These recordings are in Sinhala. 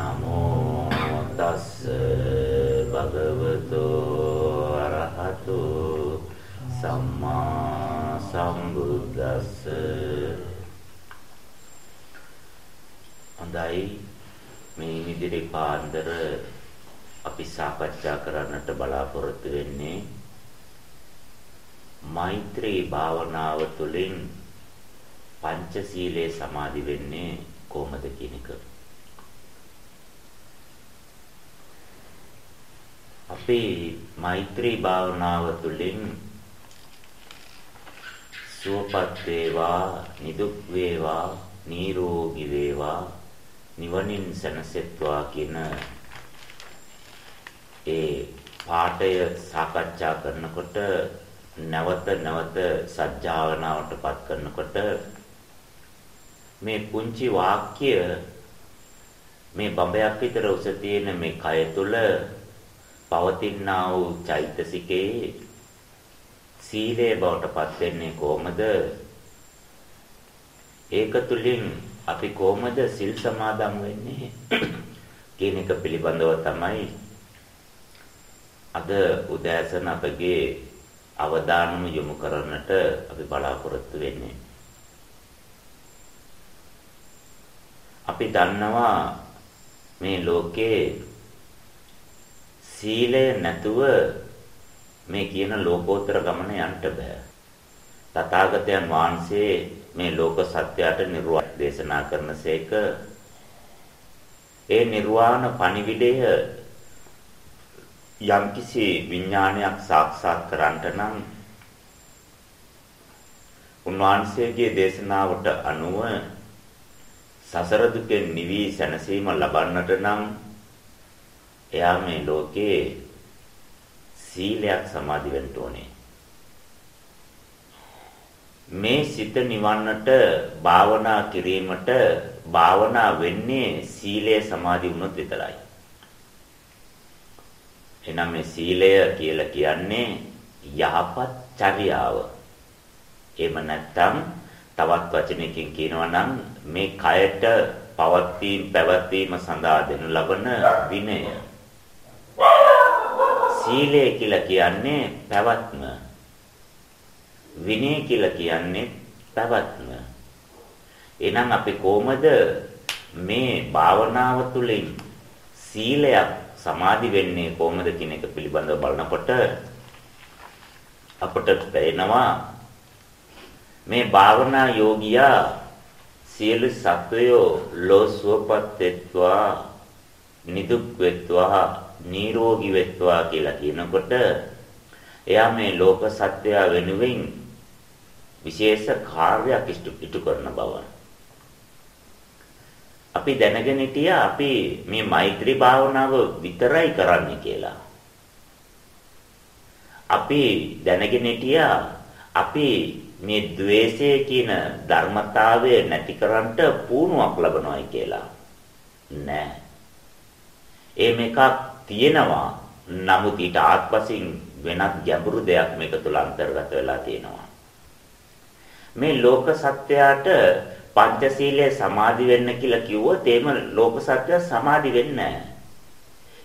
නමෝ තස් භගවතු අරහතු සම්මා සම්බුද්දස්ස හොඳයි මේ ඉදිරි පාන්දර අපි සාකච්ඡා කරන්නට බලාපොරොත්තු වෙන්නේ මෛත්‍රී භාවනාව තුළින් පංචශීලයේ සමාදි වෙන්නේ කොහොමද කියන එක. අපේ මෛත්‍රී භාවනාව තුළින් සුවපත් වේවා නිදුක් වේවා නිරෝගී වේවා නිවනින් සැනසෙත්වා කියන ඒ පාඩය සාකච්ඡා කරනකොට නැවත නැවත සත්‍යාවනාවටපත් කරනකොට මේ පුංචි වාක්‍ය මේ බඹයක් විතර උස තියෙන මේ කය තුල පවතිනා වූ චෛතසිකේ සීලය බවටපත් වෙන්නේ කොහොමද? ඒක තුලින් අපි කොහොමද සිල් සමාදන් වෙන්නේ කියන එක පිළිබඳව තමයි අද උදෑසන අපගේ අවධානම යොමු කරන්නට අපි බලාපොරොත්තු වෙන්නේ. අපි දන්නවා මේ ලෝකේ සීලය නැතුව මේ කියන ලෝකෝත්තර ගමන යන්න බෑ. තථාගතයන් වහන්සේ මේ ලෝක සත්‍යයට නිර්වාණ දේශනා කරනසේක ඒ නිර්වාණ පණිවිඩය යම්කිසි විඥානයක් සාක්ෂාත් කරන්නට නම් උන්වහන්සේගේ දේශනාවට අනුව සසර දුකෙන් නිවි සැනසීම ලබන්නට නම් එයා මේ ලෝකේ සීලයක් සමාදි වෙන්න ඕනේ. මේ සිත නිවන්නට භාවනා කිරීමට භාවනා වෙන්නේ සීලය සමාදි වුණොත් විතරයි. එනම් මේ සීලය කියලා කියන්නේ යහපත් චර්යාව. එහෙම නැත්නම් තවත් වචනයකින් කියනවා නම් මේ කයට පවත්වීම පැවැත්වීම සඳහා දෙනු ලබන විනය. සීලය කියලා කියන්නේ පැවැත්ම. විනය කියලා කියන්නේ පැවැත්ම. එහෙනම් අපි කොහොමද මේ භාවනාව තුළින් සීලයක් සමාදි වෙන්නේ කොහොමද කියන එක පිළිබඳව බලනකොට අපට පේනවා මේ භාවනා යෝගියා සියලු සත්වයෝ ලෝසුවපත් වෙත්වා නිදුක් වෙත්වා නිරෝගී වෙත්වා කියලා කියනකොට එයා මේ ලෝක සත්‍යය වෙනුවෙන් විශේෂ කාර්යයක් ඉටු කරන බව. අපි දැනගෙන හිටියා අපි මේ මෛත්‍රී භාවනාව විතරයි කරන්නේ කියලා. අපි දැනගෙන හිටියා අපි මේ द्वේෂය කියන ධර්මතාවය නැති කරන්නට පුණුවක් ලබනවායි කියලා. නෑ. ඒ මේකක් තියෙනවා. නමුත් ඊට ආත්පසින් වෙනත් ගැඹුරු දෙයක් මේක තුල අන්තර්ගත වෙලා තියෙනවා. මේ ලෝක සත්‍යයට පංචශීලයේ සමාදි වෙන්න කියලා කිව්වොත් එහෙම ලෝක සත්‍යය සමාදි වෙන්නේ නැහැ.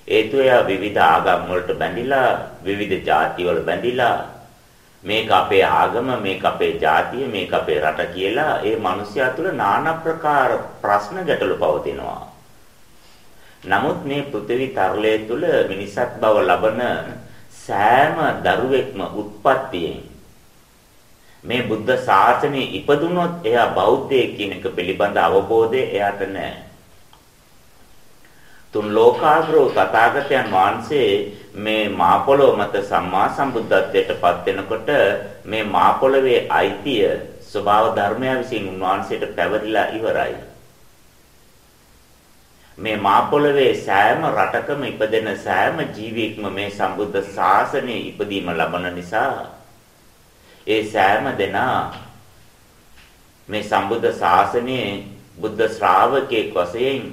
ඒතු එයා විවිධ ආගම් වලට බැඳිලා විවිධ ಜಾති වල බැඳිලා මේක අපේ ආගම මේක අපේ ජාතිය මේක අපේ රට කියලා ඒ මිනිස්යා තුළ নানা ප්‍රකාර ප්‍රශ්න ගැටලු පවතිනවා නමුත් මේ පෘථිවි තරලය තුළ මිනිසත් බව ලබන සෑම දරුවෙක්ම උත්පත්තියෙන් මේ බුද්ධ ශාසනයේ ඉපදුනොත් එයා බෞද්ධයෙක් කියන එක පිළිබඳ අවබෝධය එයාට නැහැ. තුන් ලෝකාග්‍රෝ තථාගතයන් වහන්සේ මේ මාපොළොව මත සම්මා සම්බුද්ධත්වයට පත් වෙනකොට මේ මාපොළවේ අයිතිය ස්වභාව ධර්මය විසින් උන්වහන්සේට පැවරිලා ඉවරයි. මේ මාපොළවේ සෑම රටකම ඉපදෙන සෑම ජීවියෙක්ම මේ සම්බුද්ධ ශාසනයේ ඉපදීම ලබන නිසා ඒ සෑම දෙනා මේ සම්බුද්ධ ශාසනයේ බුද්ධ ශ්‍රාවකෙක් වශයෙන්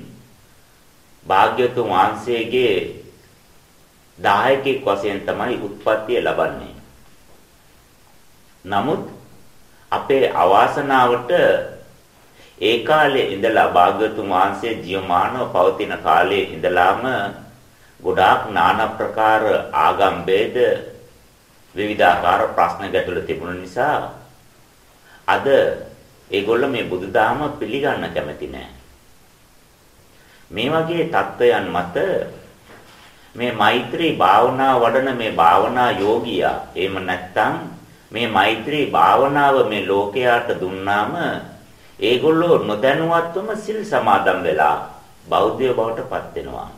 භාග්‍යතුන් වහන්සේගේ දායකෙක් වශයෙන් තමයි උත්පත්තිය ලබන්නේ. නමුත් අපේ අවාසනාවට ඒ කාලේ ඉඳලා භාග්‍යතුන් වහන්සේ ජීවමානව පවතින කාලේ ඉඳලාම ගොඩාක් নানা ප්‍රකාර ආගම් ભેද විවිධාකාර ප්‍රශ්න ගැටලු තිබුණ නිසා අද ඒගොල්ල මේ බුදුදහම පිළිගන්න කැමති නෑ. මේ වගේ தত্ত্বයන් මත මේ මෛත්‍රී භාවනා වඩන මේ භාවනා යෝගියා එහෙම නැත්නම් මේ මෛත්‍රී භාවනාව මේ ලෝකයාට දුන්නාම ඒගොල්ලෝ නොදැනුවත්වම සිල් සමාදන් වෙලා බෞද්ධය බවට පත් වෙනවා.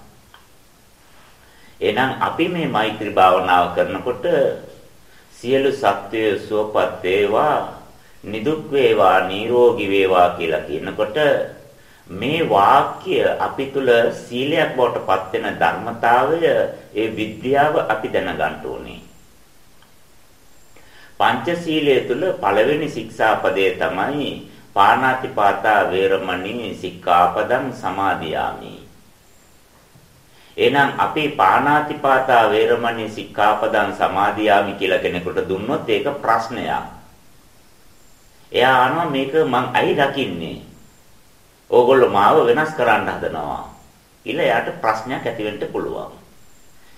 එහෙනම් අපි මේ මෛත්‍රී භාවනාව කරනකොට සියලු සත්වය සුවපත් වේවා නිදුක් වේවා නිරෝගී වේවා කියලා කියනකොට මේ වාක්‍ය අපි තුල සීලයක් බවට පත් වෙන ධර්මතාවය ඒ විද්‍යාව අපි දැනගන්න ඕනේ. පංචශීලයේ තුල පළවෙනි ශික්ෂාපදය තමයි පාණාතිපාතා වේරමණී සික්ඛාපදං සමාදියාමි. එහෙනම් අපි පාණාතිපාතා වේරමණී සික්ඛාපදං සමාදියාමි කියලා කෙනෙකුට දුන්නොත් ඒක ප්‍රශ්නයක්. එයා අහනවා මේක මං ඇයි දකින්නේ? ඕගොල්ලෝ මාව වෙනස් කරන්න හදනවා. කියලා එයාට ප්‍රශ්නයක් ඇති වෙන්න පුළුවන්.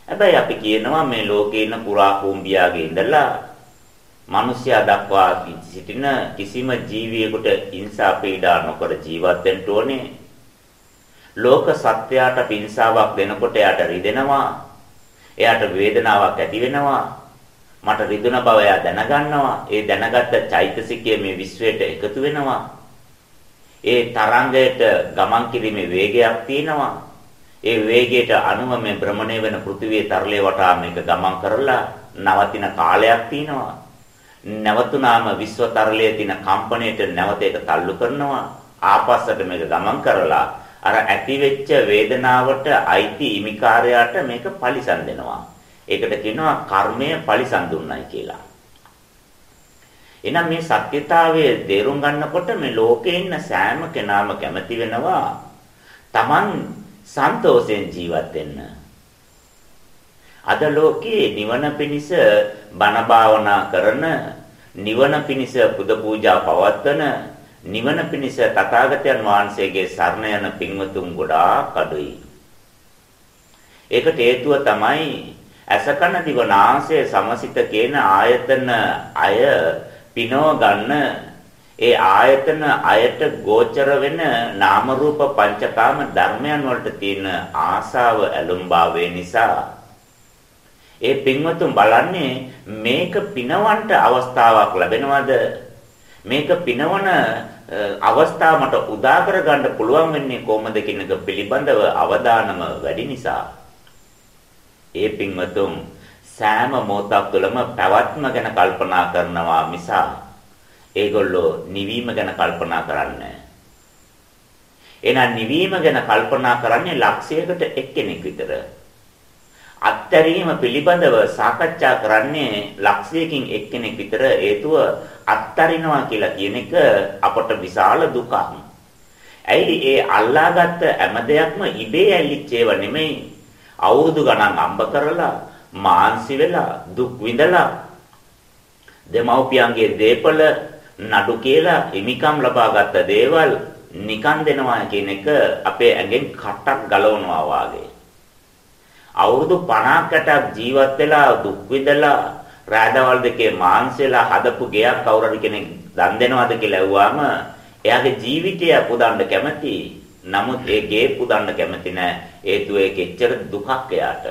හැබැයි අපි කියනවා මේ ලෝකේ ඉන්න පුරා කුඹියාගේ ඉඳලා මිනිස්යා දක්වා සිටින කිසිම ජීවියෙකුට හිංසා පීඩා නොකර ජීවත් වෙන්න ඕනේ. ලෝක සත්‍යයට පින්සාවක් දෙනකොට එයාට රිදෙනවා. එයාට වේදනාවක් ඇති වෙනවා. මට රිදුන බව එයා දැනගන්නවා. ඒ දැනගත්ත චෛතසිකය මේ විශ්වයට එකතු වෙනවා. ඒ තරංගයට ගමන් කිරීමේ වේගයක් තියෙනවා. ඒ වේගයට අනුව මේ භ්‍රමණය වෙන පෘථිවියේ තරලේ වටා මේක ගමන් කරලා නවතින කාලයක් තියෙනවා. නැවතුනාම විශ්ව තරලයේ තියෙන කම්පණයට නැවත ඒක තල්ලු කරනවා. ආපස්සට මේක ගමන් කරලා අර ඇතිවෙච්ච වේදනාවට අයිති ඉමිකාරයාට මේක පරිසම් දෙනවා. ඒකට කියනවා කර්මය පරිසම් දුන්නයි කියලා. එහෙනම් මේ සත්‍යතාවයේ තේරුම් ගන්නකොට මේ ලෝකේ ඉන්න සෑම කෙනාම කැමති වෙනවා Taman සන්තෝෂයෙන් ජීවත් වෙන්න. අද ලෝකේ නිවන පිණිස බණ භාවනා කරන නිවන පිණිස පුද පූජා පවත්වන නිවන පිණිස තථාගතයන් වහන්සේගේ සරණ යන පින්වතුන් ගොඩාක් අඩුයි. ඒකට හේතුව තමයි අසකන දිවනාසය සමසිත කියන ආයතන අය පිනව ගන්න ඒ ආයතන අයට ගෝචර වෙන නාම රූප පංචකාම ධර්මයන් වලට තියෙන ආසාව ඇලුම්භාවය නිසා ඒ පින්වතුන් බලන්නේ මේක පිනවන්ට අවස්ථාවක් ලැබෙනවද? මේක පිනවන අවස්ථාව මට උදා කරගන්න පුළුවන් වෙන්නේ කොහොමද කියන එක පිළිබඳව අවධානම වැඩි නිසා. ඒ පින්වතුන් සෑම මොහොතක් තුළම පැවැත්ම ගැන කල්පනා කරනවා මිසා ඒගොල්ලෝ නිවීම ගැන කල්පනා කරන්නේ එහෙනම් නිවීම ගැන කල්පනා කරන්නේ ලක්ෂයකට එක්කෙනෙක් විතර. අත්තරීම පිළිබඳව සාකච්ඡා කරන්නේ ලක්ෂයකින් එක්කෙනෙක් විතර හේතුව අත්තරිනවා කියලා කියන එක අපට විශාල දුකක්. ඇයි ඒ අල්ලාගත්ත හැම දෙයක්ම ඉබේ ඇල්ලිච්ච ඒවා නෙමෙයි. අවුරුදු ගණන් අම්බ කරලා මාන්සි වෙලා දුක් විඳලා දෙමව්පියන්ගේ දීපල නඩු කියලා හිමිකම් ලබාගත් දේවල් නිකන් දෙනවා කියන එක අපේ ඇඟෙන් කටක් ගලවනවා වාගේ. අවුරුදු 50කට ජීවත් වෙලා දුක් විඳලා රාදවල් දෙකේ මාංශෙලා හදපු ගෙයක් කවුරු හරි කෙනෙක් දන් දෙනවද කියලා ඇහුවාම එයාගේ ජීවිතය පුදන්න කැමති. නමුත් ඒ ගේ පුදන්න කැමති නෑ. හේතුව ඒක එච්චර දුකක් එයාට.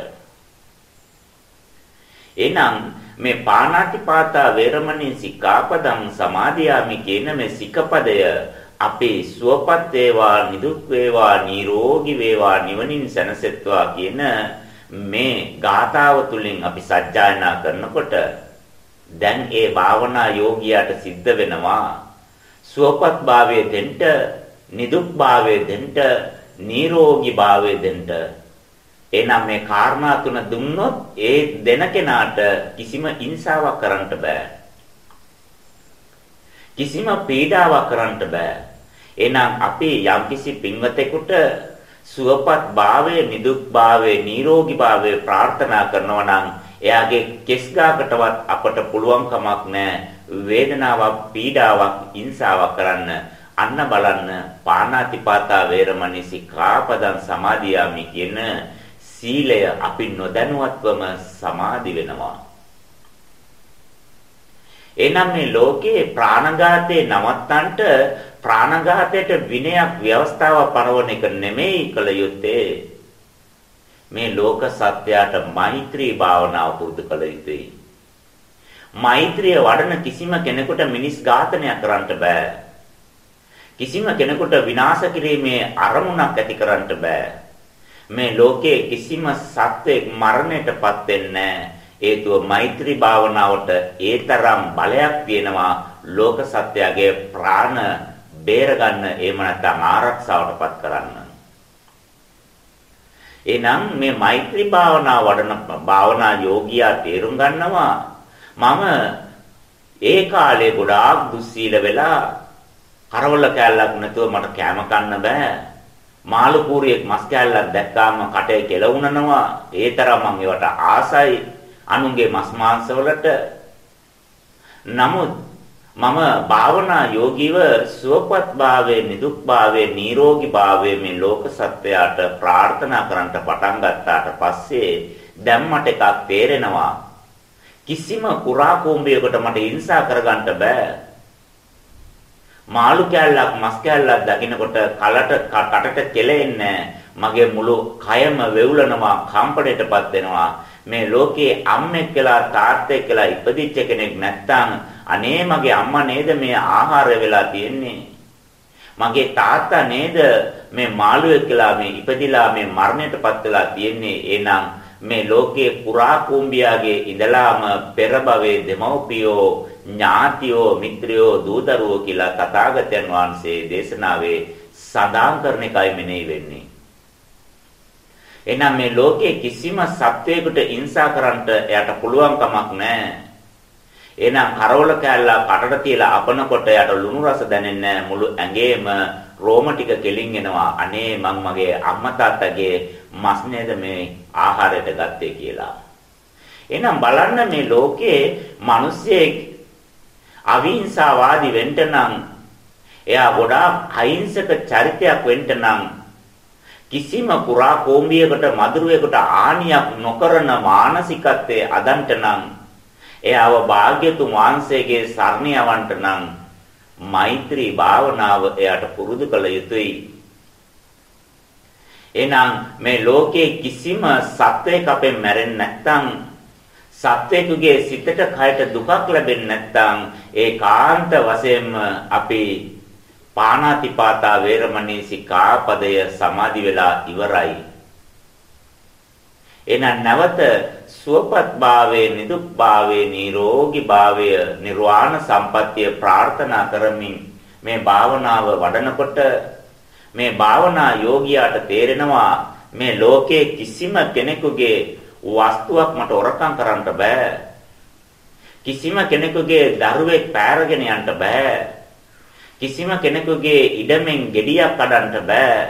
එහෙනම් මේ පාණාතිපාතා වේරමණී සික්ඛාපදං සමාදියාමි කියන මේ සික්ඛපදය අපේ සුවපත් වේවා නිදුක් වේවා නිරෝගී වේවා නිවනින් සැනසෙත්වා කියන මේ ගාථාව තුලින් අපි සජ්ජායනා කරනකොට දැන් ඒ භාවනා යෝගියාට සිද්ධ වෙනවා සුවපත් භාවයේ දෙන්න නිදුක් භාවයේ දෙන්න නිරෝගී භාවයේ දෙන්න එහෙනම් මේ කාරණා තුන දුන්නොත් ඒ දෙන කෙනාට කිසිම ඉන්සාවක් කරන්න බෑ. කිසිම පීඩාවක් කරන්න බෑ. එහෙනම් අපි යම්කිසි පින්වතෙකුට සුවපත් භාවයේ නිදුක් භාවයේ නිරෝගී භාවයේ ප්‍රාර්ථනා කරනවා නම් එයාගේ කෙස් ගාකටවත් අපට පුළුවන් කමක් නැහැ වේදනාවක් පීඩාවක් ඉන්සාවක් කරන්න අන්න බලන්න පාණාතිපාතා වේරමණී සික්ඛාපදං සමාදියාමි කියන සීලය අපි නොදැනුවත්වම සමාදි වෙනවා. එනම් මේ ලෝකේ ප්‍රාණඝාතේ නවත්තන්ට ප්‍රාණඝාතයට විනයක් ව්‍යවස්ථාව පනවන එක නෙමෙයි කළ යුත්තේ. මේ ලෝක සත්‍යයට මෛත්‍රී භාවනාව පුරුදු කළ යුතුයි. මෛත්‍රිය වඩන කිසිම කෙනෙකුට මිනිස් ඝාතනය කරන්න බෑ. කිසිම කෙනෙකුට විනාශ කිරීමේ අරමුණක් ඇති කරන්න බෑ. මේ ලෝකයේ කිසිම සත්වෙක් මරණයටපත් වෙන්නේ හේතුව මෛත්‍රී භාවනාවට ඒ තරම් බලයක් තියෙනවා ලෝක සත්‍යයේ ප්‍රාණ බේරගන්න එහෙම නැත්නම් ආරක්ෂාවටපත් කරන්න. එහෙනම් මේ මෛත්‍රී භාවනාව වඩන භාවනා යෝගියා තේරුම් ගන්නවා මම ඒ කාලේ ගොඩාක් දුස්සීල වෙලා කරවල කෑල්ලක් නැතුව මට කෑම කන්න බෑ. මාළු කූරියෙක් මස් කෑල්ලක් දැක්කාම කටේ කෙලවුනනවා ඒ තරම් මම ඒවට ආසයි. අනුන්ගේ මස් මාංශ වලට. නමුත් මම භාවනා යෝගීව සුවපත් භාවයේ නිදුක් භාවයේ නිරෝගී භාවයේ මේ ලෝක සත්වයාට ප්‍රාර්ථනා කරන්නට පටන් ගත්තාට පස්සේ දැන් මට එකක් තේරෙනවා. කිසිම කුරා කෝඹියකට මට හිංසා කරගන්න බෑ. මාළු කෑල්ලක් මස් කෑල්ලක් දකින්නකොට කලට කටට කෙලෙන්නේ මගේ මුළු කයම වෙවුලනවා කම්පණයටපත් වෙනවා. මේ ලෝකේ අම්මෙක් කියලා තාත්තෙක් කියලා ඉපදිච්ච කෙනෙක් නැත්තම් අනේ මගේ අම්මා නේද මේ ආහාර වෙලා තියෙන්නේ? මගේ තාත්තා නේද මේ මාළුවෙක් කියලා මේ ඉපදිලා මේ මරණයටපත් වෙලා තියෙන්නේ? එහෙනම් මේ ලෝකයේ පුරා කුඹියාගේ ඉඳලාම පෙර භවයේ දෙමව්පියෝ ඥාතියෝ මිත්‍රයෝ දූදරුවෝ කියලා තථාගතයන් වහන්සේ දේශනාවේ සඳහන් කරන එකයි මෙනෙහි වෙන්නේ. එහෙනම් මේ ලෝකයේ කිසිම සත්වයකට ඉන්සා කරන්නට එයාට පුළුවන් කමක් නැහැ. එහෙනම් කරවල කෑල්ලා කටට තියලා අපනකොට එයාට ලුණු රස දැනෙන්නේ මුළු ඇඟේම රෝම ටික කෙලින් එනවා. අනේ මං මගේ අම්මා තාත්තගේ මස් නේද මේ ආහාරයට ගත්තේ කියලා. එහෙනම් බලන්න මේ ලෝකයේ මිනිස්සෙක් අවිහිංසාවාදී වෙන්න නම් එයා ගොඩාක් අහිංසක චරිතයක් වෙන්න නම් කිසිම කුරා කෝඹියකට මදුරුවෙකුට ආනියක් නොකරන මානසිකත්වයේ අදන්ට නම් එයාව භාග්‍යතුන් වහන්සේගේ සරණ යවන්ට නම් මෛත්‍රී භාවනාව එයාට පුරුදු කළ යුතුයි. එහෙනම් මේ ලෝකයේ කිසිම සත්වයක අපෙන් මැරෙන්නේ නැත්නම් සත්වයෙකුගේ සිතට කයට දුකක් ලැබෙන්නේ නැත්නම් ඒකාන්ත වශයෙන්ම අපි පාණාතිපාතා වේරමණී සික්ඛාපදය සමාදි වෙලා ඉවරයි. එහෙනම් නැවත සුවපත් භාවයේ නිදුක් භාවයේ නිරෝගී භාවය නිර්වාණ සම්පත්තිය ප්‍රාර්ථනා කරමින් මේ භාවනාව වඩනකොට මේ භාවනා යෝගියාට තේරෙනවා මේ ලෝකයේ කිසිම කෙනෙකුගේ වස්තුවක් මට හොරකම් කරන්න බෑ කිසිම කෙනෙකුගේ දරුවෙක් පෑරගෙන යන්න බෑ කිසිම කෙනෙකුගේ ඉඩමෙන් gediyak කඩන්න බෑ.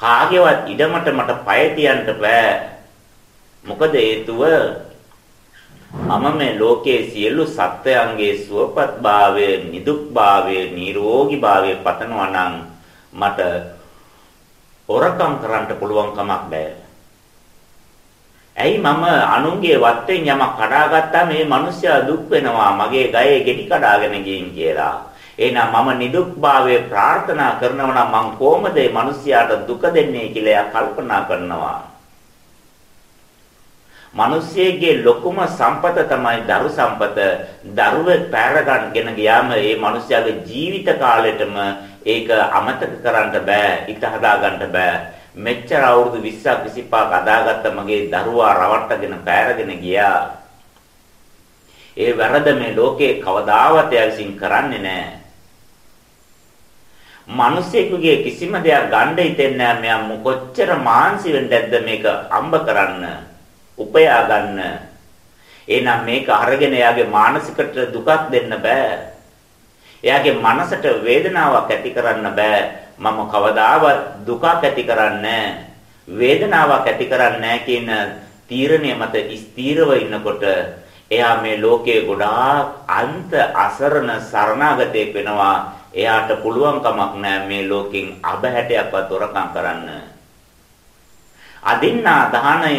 කාගේවත් ඉඩමට මට පය තියන්න බෑ. මොකද හේතුව මම මේ ලෝකයේ සියලු සත්වයන්ගේ සුවපත් භාවය, නිදුක් භාවය, නිරෝගී භාවය පතනවා නම් මට හොරකම් කරන්න පුළුවන් කමක් බෑ. ඇයි මම අනුන්ගේ වත්තෙන් යමක් කඩාගත්තා මේ මිනිස්සයා දුක් වෙනවා මගේ ගයේ ගෙඩි කඩාගෙන ගින් කියලා. එහෙනම් මම නිදුක්භාවයේ ප්‍රාර්ථනා කරනවා නම් මං කොහොමද මේ මිනිස්යාට දුක දෙන්නේ කියලා එයා කල්පනා කරනවා. මිනිස්සෙගේ ලොකුම සම්පත තමයි දරු සම්පත. දරුවෙක් පැරගන්ගෙන ගියාම ඒ මිනිස්යාගේ ජීවිත කාලෙටම ඒක අමතක කරන්න බෑ, ඉත හදා ගන්න බෑ. මෙච්චර අවුරුදු 20ක් 25ක් අදාගත්ත මගේ දරුවා රවට්ටගෙන පැරගෙන ගියා. ඒ වැරද මේ ලෝකේ කවදාවත් එයා විසින් කරන්නේ නැහැ. මිනිසෙකුගේ කිසිම දෙයක් ගන්න හිතෙන්නේ නැහැ. මෙයා කොච්චර මාන්සි වෙන්නේද මේක අම්බ කරන්න, උපයා ගන්න. එහෙනම් මේක අරගෙන එයාගේ මානසිකට දුකක් දෙන්න බෑ. එයාගේ මනසට වේදනාවක් ඇති කරන්න බෑ. මම කවදාවත් දුකක් ඇති කරන්නේ වේදනාවක් ඇති කරන්නේ කියන තීරණය මත ස්ථීරව ඉන්නකොට එයා මේ ලෝකයේ ගොඩාක් අන්ත අසරණ සරණාගතයෙක් වෙනවා එයාට පුළුවන් කමක් නැහැ මේ ලෝකෙන් අබහැටයක්වත් හොරකම් කරන්න. අදින්නා දානය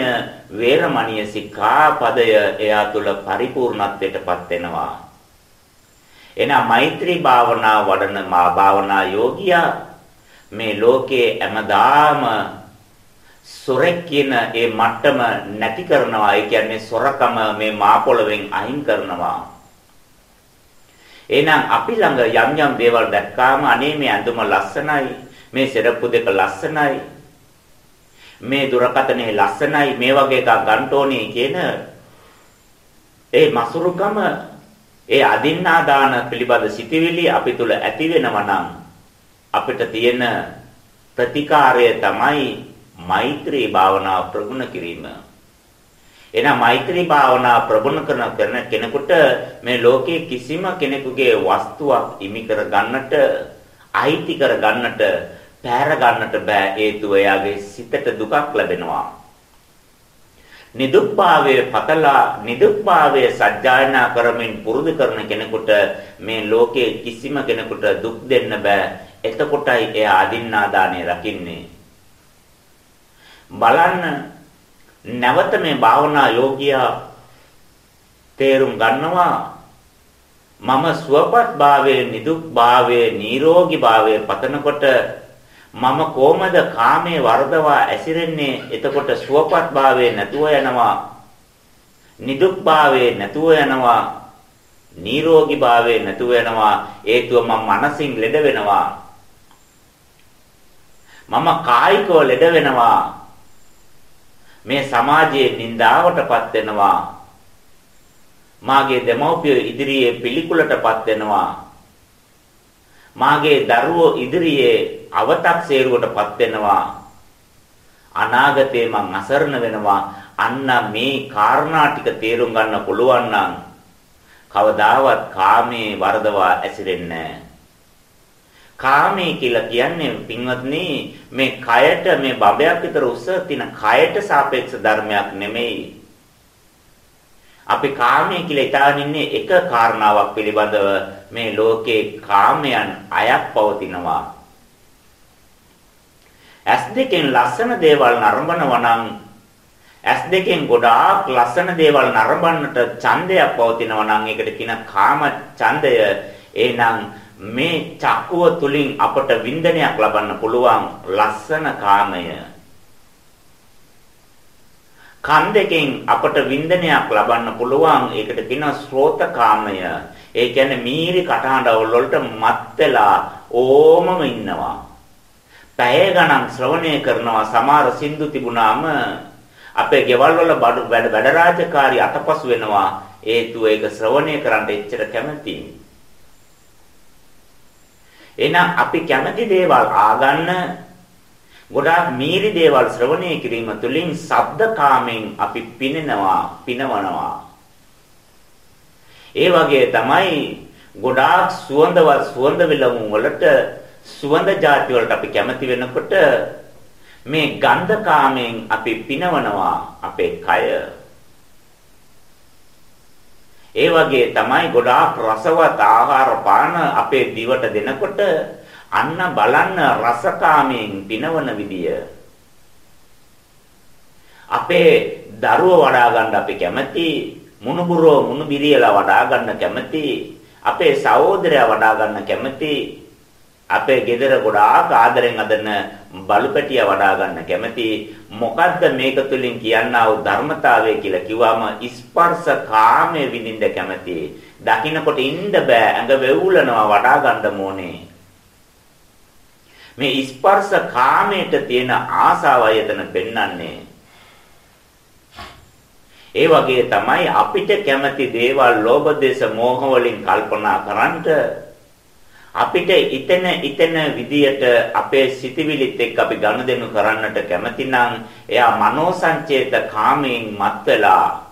වේරමණීය සික්ඛාපදය එයා තුල පරිපූර්ණත්වයටපත් වෙනවා. එහෙනම් මෛත්‍රී භාවනා වඩන මා භාවනා යෝගියා මේ ලෝකේ හැමදාම සොරෙක් කියන ඒ මට්ටම නැති කරනවා. ඒ කියන්නේ සොරකම මේ මා පොළවෙන් අයින් කරනවා. එහෙනම් අපි ළඟ යම් යම් දේවල් දැක්කාම අනේ මේ ඇඳුම ලස්සනයි, මේ සෙරප්පු දෙක ලස්සනයි, මේ දුරකතනේ ලස්සනයි, මේ වගේ එකක් ගන්න ඕනේ කියන ඒ මසුරුකම ඒ අදින්නා දාන පිළිබඳ සිටිවිලි අපි තුල ඇති වෙනවා නම් අපිට තියෙන ප්‍රතිකාරය තමයි මෛත්‍රී භාවනාව ප්‍රගුණ කිරීම. එහෙනම් මෛත්‍රී භාවනා ප්‍රගුණ කරන කරන කෙනෙකුට මේ ලෝකයේ කිසිම කෙනෙකුගේ වස්තුවක් ඉමි කර ගන්නට, අයිති කර ගන්නට, පැහැර ගන්නට බෑ. හේතුව එයාගේ සිතට දුකක් ලැබෙනවා. නිදුක්භාවයේ පතලා නිදුක්භාවයේ සත්‍යයනා කරමින් පුරුදු කරන කෙනෙකුට මේ ලෝකයේ කිසිම කෙනෙකුට දුක් දෙන්න බෑ. එතකොටයි එයා අදින්නා දාණය රකින්නේ. බලන්න නැවත මේ භාවනා යෝගියා තේරුම් ගන්නවා මම සුවපත් භාවයේ නිදුක් භාවයේ නිරෝගී භාවයේ පතනකොට මම කොහමද කාමයේ වර්ධවා ඇසිරෙන්නේ? එතකොට සුවපත් භාවයේ නැතුව යනවා. නිදුක් භාවයේ නැතුව යනවා. නිරෝගී භාවයේ නැතුව යනවා. හේතුව මම මනසින් ලෙඩ වෙනවා. මම කායිකව ලෙඩ වෙනවා. මේ සමාජයේ නින්දාවටපත් වෙනවා. මාගේ දෙමව්පිය ඉදිරියේ පිළිකුලටපත් වෙනවා. මාගේ දරුවෝ ඉදිරියේ අව탁සේරුවටපත් වෙනවා. අනාගතේ මං අසරණ වෙනවා. අන්න මේ කාරණා ටික තේරුම් ගන්න පුළුවන් නම් කවදාවත් කාමයේ වරදවා ඇසිරෙන්නේ නැහැ. කාමයේ කියලා කියන්නේ පින්වත්නි මේ කයට මේ බබයක් විතර උස තින කයට සාපේක්ෂ ධර්මයක් නෙමෙයි. අපි කාමයේ කියලා ඉතාලින් ඉන්නේ එක කාරණාවක් පිළිබඳව මේ ලෝකේ කාමයන් අයක් පවතිනවා. ඇස් දෙකෙන් ලස්සන දේවල් නරඹනවා නම් ඇස් දෙකෙන් ගොඩාක් ලස්සන දේවල් නරඹන්නට ඡන්දයක් පවතිනවා නම් ඒකට කියන කාම ඡන්දය. එහෙනම් මේ චක්කුව තුලින් අපට වින්දනයක් ලබන්න පුළුවන් ලස්සන කාමය. කන් දෙකෙන් අපට වින්දනයක් ලබන්න පුළුවන් ඒකට කියනවා ශ්‍රෝත කාමය. ඒ කියන්නේ මීරි කටහඬවල් වලට මත් වෙලා ඕමම ඉන්නවා. පැය ගණන් ශ්‍රවණය කරනවා සමහර සින්දු තිබුණාම අපේ ගෙවල් වල වැඩ වැඩ රාජකාරී අතපසු වෙනවා. හේතුව ඒක ශ්‍රවණය කරන්න එච්චර කැමතියි එහෙනම් අපි කැමති දේවල් ආගන්න. ගොඩාක් මීරි දේවල් ශ්‍රවණය කිරීම තුළින් ශබ්දකාමෙන් අපි පිනෙනවා පිනවනවා. ඒ වගේ තමයි ගොඩාක් සුවඳවත් සුවඳ විලවුන් වලට සුවඳ ಜಾති වලට අපි කැමති වෙනකොට මේ ගන්ධකාමෙන් අපි පිනවනවා අපේ කය ඒ වගේ තමයි ගොඩාක් රසවත් ආහාර පාන අපේ දිවට දෙනකොට අන්න බලන්න රසකාමයෙන් පිනවන විදිය. අපේ දරුව වඩා ගන්න අපි කැමති, මුණුබුරෝ මුණුබිරියලා වඩා ගන්න කැමති, අපේ සහෝදරයා වඩා ගන්න කැමති, අපේ ගෙදර ගොඩාක් ආදරෙන් අදන බලුපැටිය වඩා ගන්න කැමති. මොකද්ද මේක තුලින් කියන්නා වූ ධර්මතාවය කියලා කිව්වම ස්පර්ශ කාමයේ විඳින්න කැමති. දකින්නකොට ඉන්න බෑ ඇඟ වෙවුලනවා වඩා ගන්න ඕනේ. මේ ස්පර්ශ කාමයට තියෙන ආසාවය එතන පෙන්වන්නේ. ඒ වගේ තමයි අපිට කැමති දේවල් ලෝභ දේශ මෝහ වලින් කල්පනා කරන්ට අපිට ඉතන ඉතන විදියට අපේ සිතිවිලිත් එක්ක අපි ගනුදෙනු කරන්නට කැමති නම් එයා මනෝ සංචේත කාමයෙන් මත් වෙලා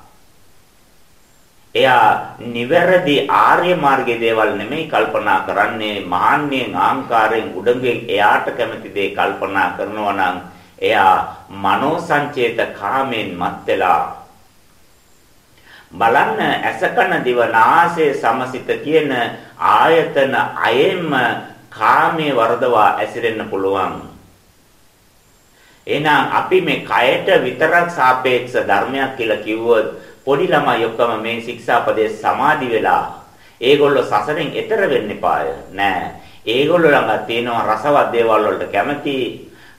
එයා නිවැරදි ආර්ය මාර්ගයේ දේවල් නෙමෙයි කල්පනා කරන්නේ මාන්නයෙන් ආංකාරයෙන් උඩඟෙන් එයාට කැමති දේ කල්පනා කරනවා නම් එයා මනෝ සංචේත කාමයෙන් මත් වෙලා බලන්න ඇසකන දිව නාසය සමසිත කියන ආයතන අයෙන්ම කාමයේ වර්ධවා ඇසිරෙන්න පුළුවන්. එහෙනම් අපි මේ කයට විතරක් සාපේක්ෂ ධර්මයක් කියලා කිව්වොත් පොඩි ළමයි ඔක්කොම මේ ශික්ෂාපදයේ සමාදි වෙලා ඒගොල්ලෝ සසරෙන් එතර වෙන්න එපාය. නෑ. ඒගොල්ලෝ ළඟ තියෙනවා රසවත් දේවල් වලට කැමති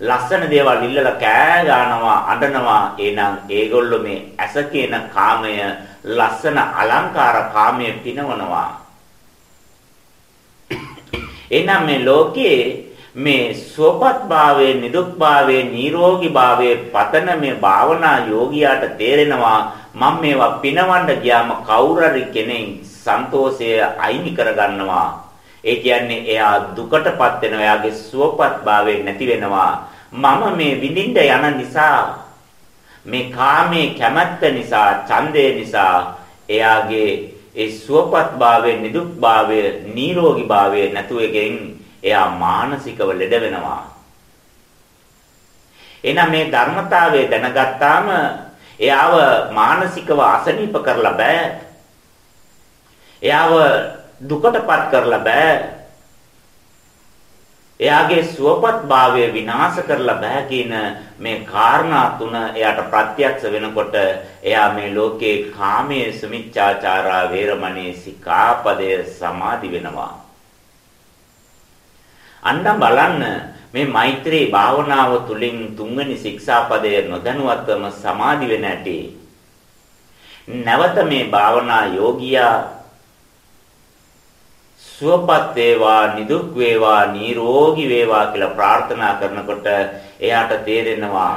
ලස්සන දේවල් ඉල්ලලා කෑ ගන්නවා අඬනවා. එහෙනම් ඒගොල්ලෝ මේ ඇස කියන කාමය ලස්සන අලංකාර කාමය පිනවනවා. එහෙනම් මේ ලෝකයේ මේ සුවපත් භාවයේ නිදුක් භාවයේ නිරෝගී භාවයේ පතන මේ භාවනා යෝගියාට තේරෙනවා මම මේවා පිනවන්න ගියාම කවුරුරි කෙනෙක් සන්තෝෂය අයිනි කරගන්නවා. ඒ කියන්නේ එයා දුකටපත් වෙනවා එයාගේ සුවපත් භාවය නැති වෙනවා. මම මේ විඳින්න යන නිසා මේ කාමයේ කැමැත්ත නිසා ඡන්දය නිසා එයාගේ ඒ සුවපත් භාවය නිදුක් භාවය නිරෝගී භාවය නැතුවකින් එයා මානසිකව ලෙඩ වෙනවා. එහෙනම් මේ ධර්මතාවය දැනගත්තාම එයාව මානසිකව අසනීප කරලා බෑ. එයාව දුකටපත් කරලා බෑ. එයාගේ සුවපත් භාවය විනාශ කරලා බෑ කියන මේ කාරණා තුන එයාට ප්‍රත්‍යක්ෂ වෙනකොට එයා මේ ලෝකේ කාමයේ සුමිච්ඡාචාරා වේරමණී සිකාපදය සමාදි වෙනවා. අන්න බලන්න මේ මෛත්‍රී භාවනාව තුළින් තුන්වෙනි ශික්ෂාපදය නොදැනුවත්වම සමාදි වෙන ඇති. නැවත මේ භාවනා යෝගියා සුවපත් වේවා නිදුක් වේවා නිරෝගී වේවා කියලා ප්‍රාර්ථනා කරනකොට එයාට තේරෙනවා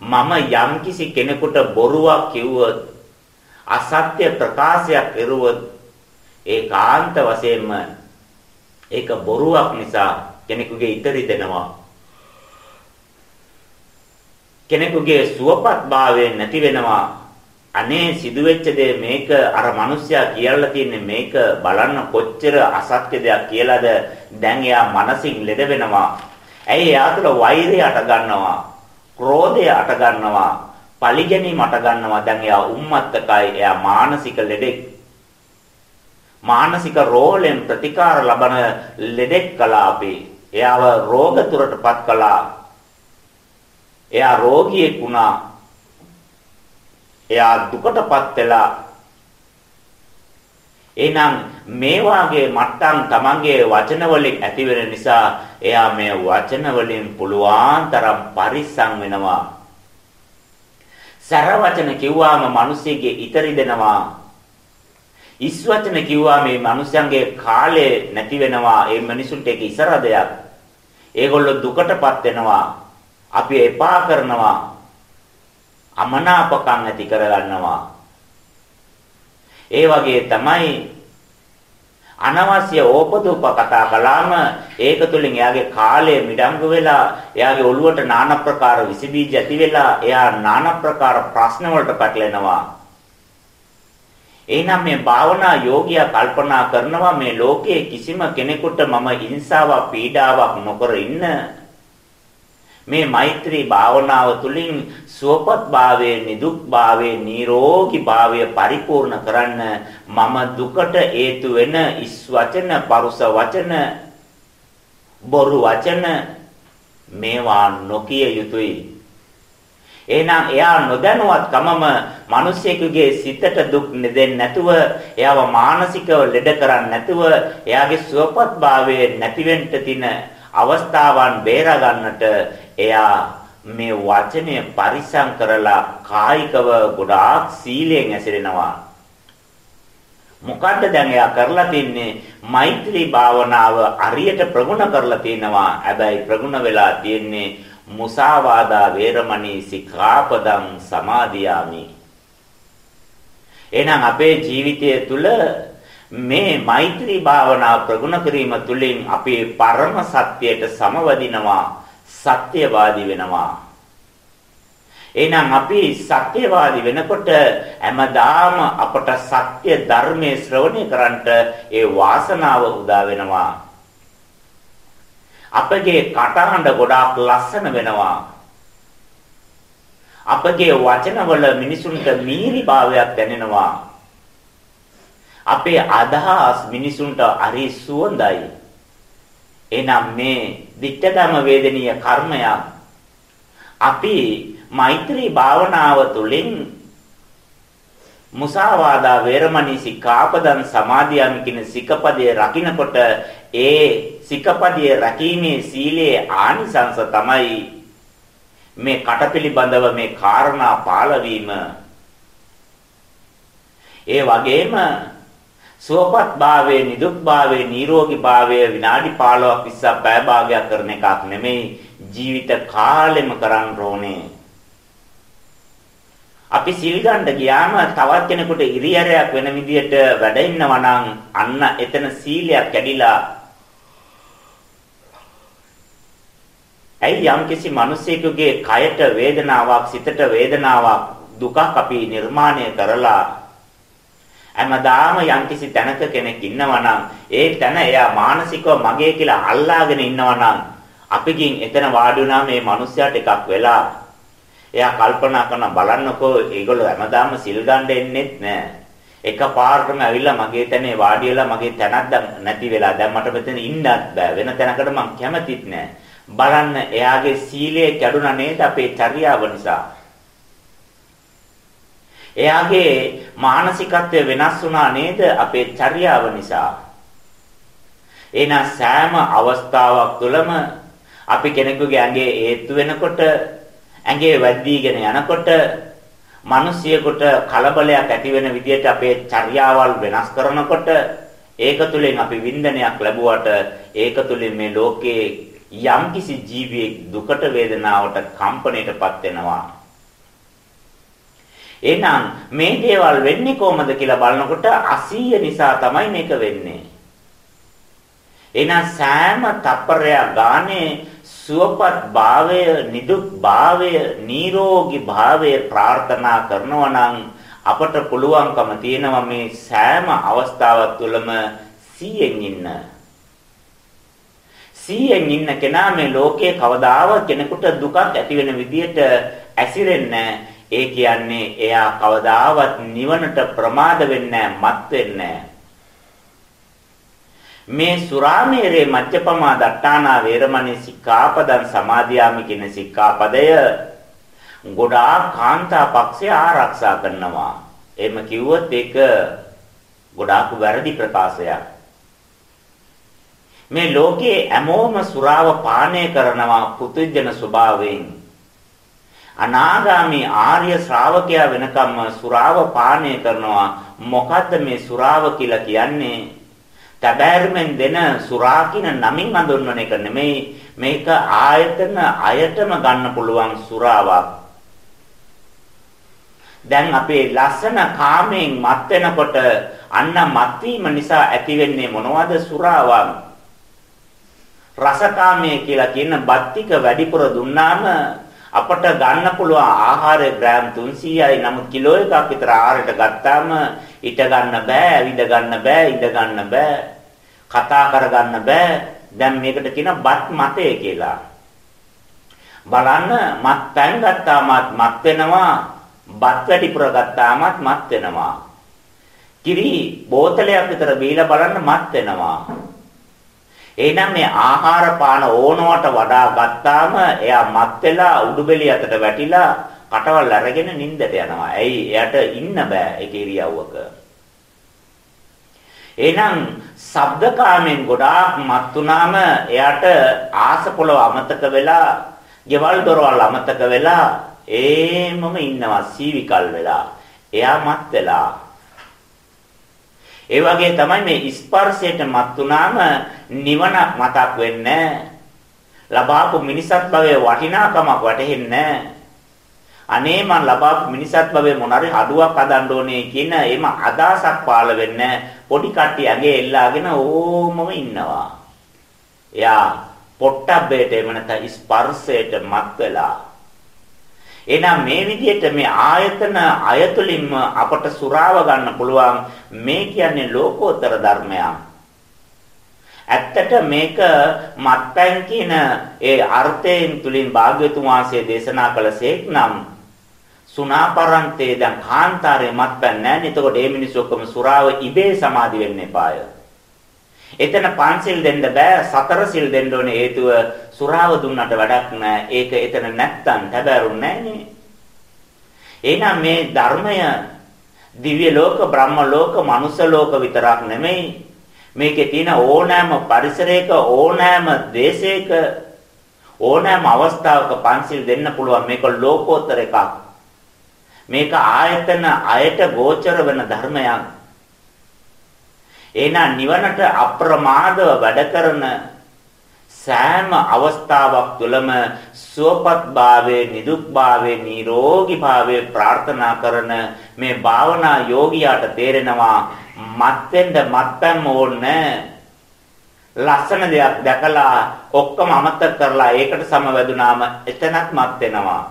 මම යම්කිසි කෙනෙකුට බොරුවක් කිව්වොත් අසත්‍ය ප්‍රකාශයක් කරුවොත් ඒකාන්ත වශයෙන්ම ඒක බොරුවක් නිසා කෙනෙකුගේ ඉතරි දෙනවා. කෙනෙකුගේ සුවපත් භාවය නැති වෙනවා. අනේ සිදුවෙච්ච දේ මේක අර මිනිස්සයා කියලා තියන්නේ මේක බලන්න කොච්චර අසත්‍ය දෙයක් කියලාද දැන් එයා මනසින් ලෙඩ වෙනවා. ඇයි එයා තුළ වෛරය අට ගන්නවා, ක්‍රෝධය අට ගන්නවා, පලිගැනීම අට ගන්නවා. දැන් එයා උම්මත්තකයි, එයා මානසික ලෙඩෙක්. මානසික රෝලෙන් ප්‍රතිකාර ලබන ලෙඩෙක් කළා අපි. එයාව රෝග තුරටපත් කළා. එයා රෝගියෙක් වුණා. එයා දුකටපත් වෙලා එහෙනම් මේ වාගේ මට්ටම් Tamanගේ වචන වලින් ඇති වෙන නිසා එයා මේ වචන වලින් පුළුවන් තරම් පරිස්සම් වෙනවා. සර වචන කිව්වාම මිනිස්සෙගේ ඉතරි දෙනවා. ඉස් වචන කිව්වා මේ මිනිස්යන්ගේ කාලය නැති වෙනවා. ඒ මිනිසුන්ට ඒක ඉසර දෙයක්. ඒගොල්ලෝ දුකටපත් වෙනවා. අපි එපා කරනවා. අමනාපකම් ඇති කරගන්නවා. ඒ වගේ තමයි අනවශ්‍ය ඕපදූප කතා කළාම ඒක තුළින් එයාගේ කාලය මිඩංගු වෙලා එයාගේ ඔළුවට নানা ප්‍රකාර විස බීජ ඇති වෙලා එයා নানা ප්‍රකාර ප්‍රශ්න වලට පැටලෙනවා. එහෙනම් මේ භාවනා යෝගියා කල්පනා කරනවා මේ ලෝකයේ කිසිම කෙනෙකුට මම හිංසාවක් පීඩාවක් නොකර ඉන්න මේ මෛත්‍රී භාවනාව තුළින් සුවපත් භාවයේ නිදුක් භාවයේ නිරෝගී භාවය පරිපූර්ණ කරන්න මම දුකට හේතු වෙන ඉස් වචන පරුස වචන බොරු වචන මේවා නොකිය යුතුයි. එහෙනම් එයා නොදැනුවත්කමම මිනිසෙකුගේ සිතට දුක් දෙන්නේ නැතුව එයාව මානසිකව ලෙඩ කරන්නේ නැතුව එයාගේ සුවපත් භාවයේ නැතිවෙන්න තින අවස්ථාවන් බේරා ගන්නට එයා මේ වචනය පරිසම් කරලා කායිකව ගොඩාක් සීලයෙන් ඇසිරෙනවා. මොකද්ද දැන් එයා කරලා තින්නේ මෛත්‍රී භාවනාව අරියට ප්‍රගුණ කරලා තිනවා. හැබැයි ප්‍රගුණ වෙලා තින්නේ මුසාවාදා වේරමණී සික්ඛාපදං සමාදියාමි. එහෙනම් අපේ ජීවිතය තුළ මේ මෛත්‍රී භාවනාව ප්‍රගුණ කිරීම තුළින් අපේ පරම සත්‍යයට සමවදිනවා සත්‍යවාදී වෙනවා. එහෙනම් අපි සත්‍යවාදී වෙනකොට හැමදාම අපට සත්‍ය ධර්මයේ ශ්‍රවණය කරන්නට ඒ වාසනාව උදා වෙනවා. අපගේ කටහඬ ගොඩාක් ලස්සන වෙනවා. අපගේ වචනවල මිනිසුන්ට මීරි භාවයක් දැනෙනවා. අපේ අදහස් මිනිසුන්ට හරි සුවඳයි. එනම් මේ dittadama වේදනීය කර්මයක් අපි මෛත්‍රී භාවනාව තුළින් මුසාවාදා වේරමණී සික්ඛාපදං සමාදියාමි කියන සිකපදයේ රකින්නකොට ඒ සිකපදයේ රැකීමේ සීලයේ ආනිසංස තමයි මේ කටපිලිබඳව මේ කාරණා පාලවීම ඒ වගේම සුවපත් භාවයේ නිදුක් භාවයේ නිරෝගී භාවයේ විනාඩි 15ක් 20ක් පැය භාගයක් කරන එකක් නෙමෙයි ජීවිත කාලෙම කරන්න ඕනේ. අපි සිල් ගන්න ගියාම තවත් කෙනෙකුට ඉරියරයක් වෙන විදියට වැඩ ඉන්නවා නම් අන්න එතන සීලයක් කැඩිලා ඇයි යම්කිසි මිනිසෙකුගේ කයට වේදනාවක් සිතට වේදනාවක් දුකක් අපි නිර්මාණය කරලා හැමදාම යම්කිසි තැනක කෙනෙක් ඉන්නවා නම් ඒ තැන එයා මානසිකව මගේ කියලා අල්ලාගෙන ඉන්නවා නම් අපිකින් එතන වාඩි වුණාම මේ මිනිස්යාට එකක් වෙලා එයා කල්පනා කරන බලන්නකෝ ඒගොල්ලෝ හැමදාම සිල් ගන්න එන්නෙත් නෑ. එකපාරටම ඇවිල්ලා මගේ තැනේ වාඩි වෙලා මගේ තැනක් නැති වෙලා දැන් මට මෙතන ඉන්නත් බෑ. වෙන තැනකට මං කැමතිත් නෑ. බලන්න එයාගේ සීලය කැඩුනා නේද අපේ චර්යාව නිසා. එයාගේ මානසිකත්වය වෙනස් වුණා නේද අපේ චර්යාව නිසා. එහෙනම් සෑම අවස්ථාවක් තුළම අපි කෙනෙකුගේ ඇඟේ ඒත්තු වෙනකොට ඇඟේ වැද්දීගෙන යනකොට මිනිසියෙකුට කලබලයක් ඇති වෙන විදිහට අපේ චර්යාවල් වෙනස් කරනකොට ඒක තුළින් අපි වින්දනයක් ලැබුවට ඒක තුළින් මේ ලෝකයේ යම්කිසි ජීවියෙක් දුකට වේදනාවට කම්පණයටපත් වෙනවා එහෙනම් මේ දේවල් වෙන්නේ කොහොමද කියලා බලනකොට අසීය නිසා තමයි මේක වෙන්නේ. එහෙනම් සෑම තප්පරයක් ගානේ සුවපත් භාවය, නිදුක් භාවය, නිරෝගී භාවය ප්‍රාර්ථනා කරනවා නම් අපට පුළුවන්කම තියෙනවා මේ සෑම අවස්ථාවක් තුළම සීයෙන් ඉන්න. සීයෙන් ඉන්න කෙනා මේ ලෝකයේ කවදාවත් කෙනෙකුට දුකක් ඇති වෙන විදියට ඇසිරෙන්නේ ඒ කියන්නේ එයා කවදාවත් නිවනට ප්‍රමාද වෙන්නේ මත් වෙන්නේ මේ සුරාමේරේ මජ්ජපමා දට්ටානා වේරමණී සික්ඛාපදං සමාදියාමි කියන සික්ඛාපදය ගොඩාක් කාන්තා පක්ෂය ආරක්ෂා කරනවා. එහෙම කිව්වොත් ඒක ගොඩාක් වැරදි ප්‍රකාශයක්. මේ ලෝකයේ හැමෝම සුරාව පානය කරනවා පුදුජන ස්වභාවයෙන්. අනාගාමී ආර්ය ශ්‍රාවකයා වෙනකම්ම සුරාව පානය කරනවා. මොකද්ද මේ සුරාව කියලා කියන්නේ? තබෑරුමෙන් දෙන සුරාකින නමින් හඳුන්වන එක නෙමෙයි මේක ආයතන අයතම ගන්න පුළුවන් සුරාවක් දැන් අපේ ලස්සන කාමයෙන් මත් වෙනකොට අන්න මත් වීම නිසා ඇතිවෙන්නේ මොනවද සුරාවක් රසකාමයේ කියලා කියන බත්තික වැඩිපුර දුන්නාම අපට ගන්න පුළුවන් ආහාරය ග්‍රෑම් 300යි නමුත් කිලෝ එකක් විතර ආහාරයට ගත්තාම ඉට ගන්න බෑ ඇවිද ගන්න බෑ ඉඳ ගන්න බෑ. කතා කරගන්න බෑ. දැන් මේකට කියන බත් මතය කියලා. බලන්න මත් පැන් ගත්තාමත් මත් වෙනවා. බත් වැඩිපුර ගත්තාමත් මත් වෙනවා. කිරි බෝතලයක් විතර බීලා බලන්න මත් වෙනවා. එහෙනම් මේ ආහාර පාන ඕනවට වඩා ගත්තාම එයා මත් වෙලා උඩුබෙලිය අතට වැටිලා කටවල් අරගෙන නිින්දට යනවා. ඇයි? එයාට ඉන්න බෑ ඒක ඉරියව්වක. එහෙනම් ශබ්දකාමෙන් ගොඩාක් මත් වුනාම එයාට ආස පොළව අමතක වෙලා, ගෙවල් දොරවල් අමතක වෙලා ඒමම ඉන්නවා සීවිකල් වෙලා. එයා මත් වෙලා ඒ වගේ තමයි මේ ස්පර්ශයට මත් වුනාම නිවනක් මතක් වෙන්නේ ලබාපු මිනිසත් භවයේ වටිනාකමක් වැටහෙන්නේ අනේ මං ලබාපු මිනිසත් භවයේ මොනරි අඩුවක් හදන්න ඕනේ කියන එම අදාසක් පාළ වෙන්නේ පොඩි කට්ටිය ඇඟේ එල්ලාගෙන ඕමම ඉන්නවා. එයා පොට්ටබ්බේට එමන ස්පර්ශයට මත් වෙලා එහෙනම් මේ විදිහට මේ ආයතන අයතුලින්ම අපට සුරාව ගන්න පුළුවන් මේ කියන්නේ ලෝකෝත්තර ධර්මයක්. ඇත්තට මේක මත්පැන් කියන ඒ අර්ථයෙන් තුලින් භාග්‍යතුන් වහන්සේ දේශනා කළසේක් නම් සුනාපරන්තේ දැන් කාන්තාරේ මත්පැන් නැහැ. එතකොට මේ මිනිස්සු ඔක්කොම සුරාව ඉබේ සමාදි වෙන්න එපාය. එතන පන්සිල් දෙන්න බෑ සතර සිල් දෙන්න ඕනේ හේතුව සුරාව දුන්නට වැඩක් නැහැ. ඒක එතන නැත්තම් තැබෑරුන්නේ නැහැ එහෙනම් මේ ධර්මය දිව්‍ය ලෝක, බ්‍රහ්ම ලෝක, මනුෂ්‍ය ලෝක විතරක් නෙමෙයි. මේකේ තියෙන ඕනෑම පරිසරයක ඕනෑම දේශයක ඕනෑම අවස්ථාවක පන්සිල් දෙන්න පුළුවන් මේක ලෝකෝත්තර එකක්. මේක ආයතන අයට ගෝචර වෙන ධර්මයක්. එහෙනම් නිවනට අප්‍රමාදව වැඩ කරන සෑම අවස්ථාවක් තුළම සුවපත් භාවයේ නිදුක් භාවයේ නිරෝගී භාවයේ ප්‍රාර්ථනා කරන මේ භාවනා යෝගියාට තේරෙනවා මත් වෙන්න මත්පැන් ඕනේ. ලස්සන දෙයක් දැකලා ඔක්කොම අමතක කරලා ඒකට සමවැදුනාම එතනත් මත් වෙනවා.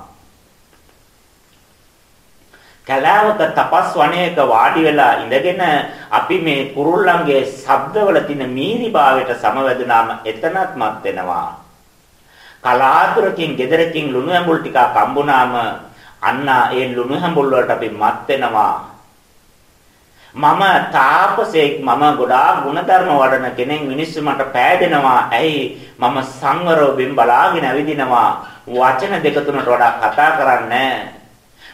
කලාවක තපස් වනයේක වාඩි වෙලා ඉඳගෙන අපි මේ කුරුල්ලන්ගේ ශබ්දවල තියෙන මීරිභාවයට සමවැදුනාම එතනත් මත් වෙනවා. කලාතුරකින් gederekin ලුණු ඇඹුල් ටිකක් හම්බුනාම අන්න ඒ ලුණු ඇඹුල් වලට අපි මත් වෙනවා. මම තාපසෙක් මම ගොඩාක් ಗುಣධර්ම වඩන කෙනෙක් මිනිස්සු මට පෑදෙනවා. ඇයි මම සංවරව බිම් බලාගෙන ඇවිදිනවා. වචන දෙක තුනට වඩා කතා කරන්නේ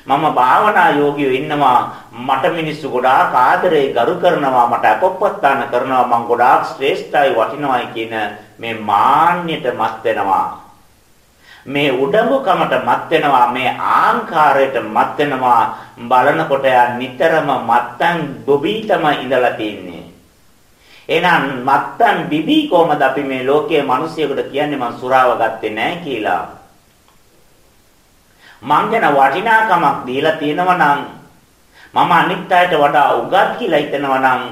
මම භාවනා යෝගියෝ ඉන්නවා මට මිනිස්සු ගොඩාක් ආදරේ ගරු කරනවා මට අපොප්පත්තාන කරනවා මං ගොඩාක් ශ්‍රේෂ්ඨයි වටිනවයි කියන මේ මාන්නයට මත් වෙනවා. මේ උඩඟුකමට මත් වෙනවා මේ ආංකාරයට මත් වෙනවා. බලනකොට නිතරම මත්තන් බොබීතම ඉඳලා තින්නේ. එහෙනම් මත්තන් බිබී කොහමද අපි මේ ලෝකයේ මිනිසියෙකුට කියන්නේ මං සුරාව ගත්තේ නැහැ කියලා? මං ගැන වටිනාකමක් දීලා තියෙනවා නම් මම අනිත් අයට වඩා උගත් කියලා හිතනවා නම්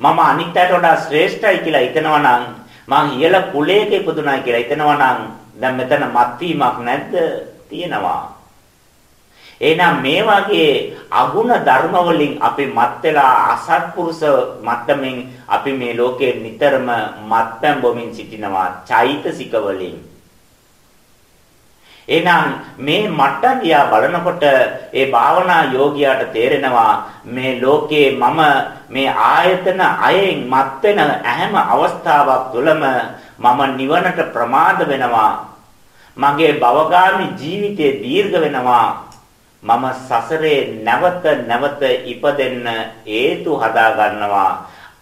මම අනිත් අයට වඩා ශ්‍රේෂ්ඨයි කියලා හිතනවා නම් මං ඉහළ කුලයක ඉපදුනා කියලා හිතනවා නම් දැන් මෙතන මත්වීමක් නැද්ද? තියෙනවා. එහෙනම් මේ වගේ අගුණ ධර්ම වලින් අපි මත් වෙලා අසත්පුරුෂ මට්ටමින් අපි මේ ලෝකේ නිතරම මත්පැන් බොමින් සිටිනවා චෛතසික වලින්. එහෙනම් මේ මට්ටම් දිහා බලනකොට ඒ භාවනා යෝගියාට තේරෙනවා මේ ලෝකේ මම මේ ආයතන අයෙන් මත් වෙන හැම අවස්ථාවක් තුළම මම නිවනට ප්‍රමාද වෙනවා. මගේ භවගාමි ජීවිතය දීර්ඝ වෙනවා. මම සසරේ නැවත නැවත ඉපදෙන්න හේතු හදා ගන්නවා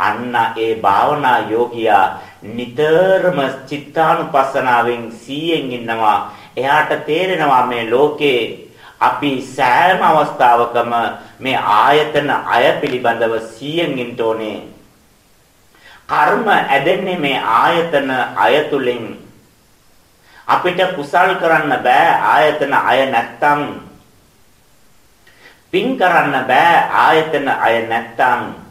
අන්න ඒ භාවනා යෝගියා නිතරම චිත්තානුපස්සනාවෙන් සීයෙන් ඉන්නවා. එයාට තේරෙනවා මේ ලෝකේ අපි සෑම අවස්ථාවකම මේ ආයතන අය පිළිබඳව සියෙන් ඉන්න ඕනේ. කර්ම ඇදෙන්නේ මේ ආයතන අය තුලින්. අපිට කුසල් කරන්න බෑ ආයතන අය නැත්තම්. පින් කරන්න බෑ ආයතන අය නැත්තම්.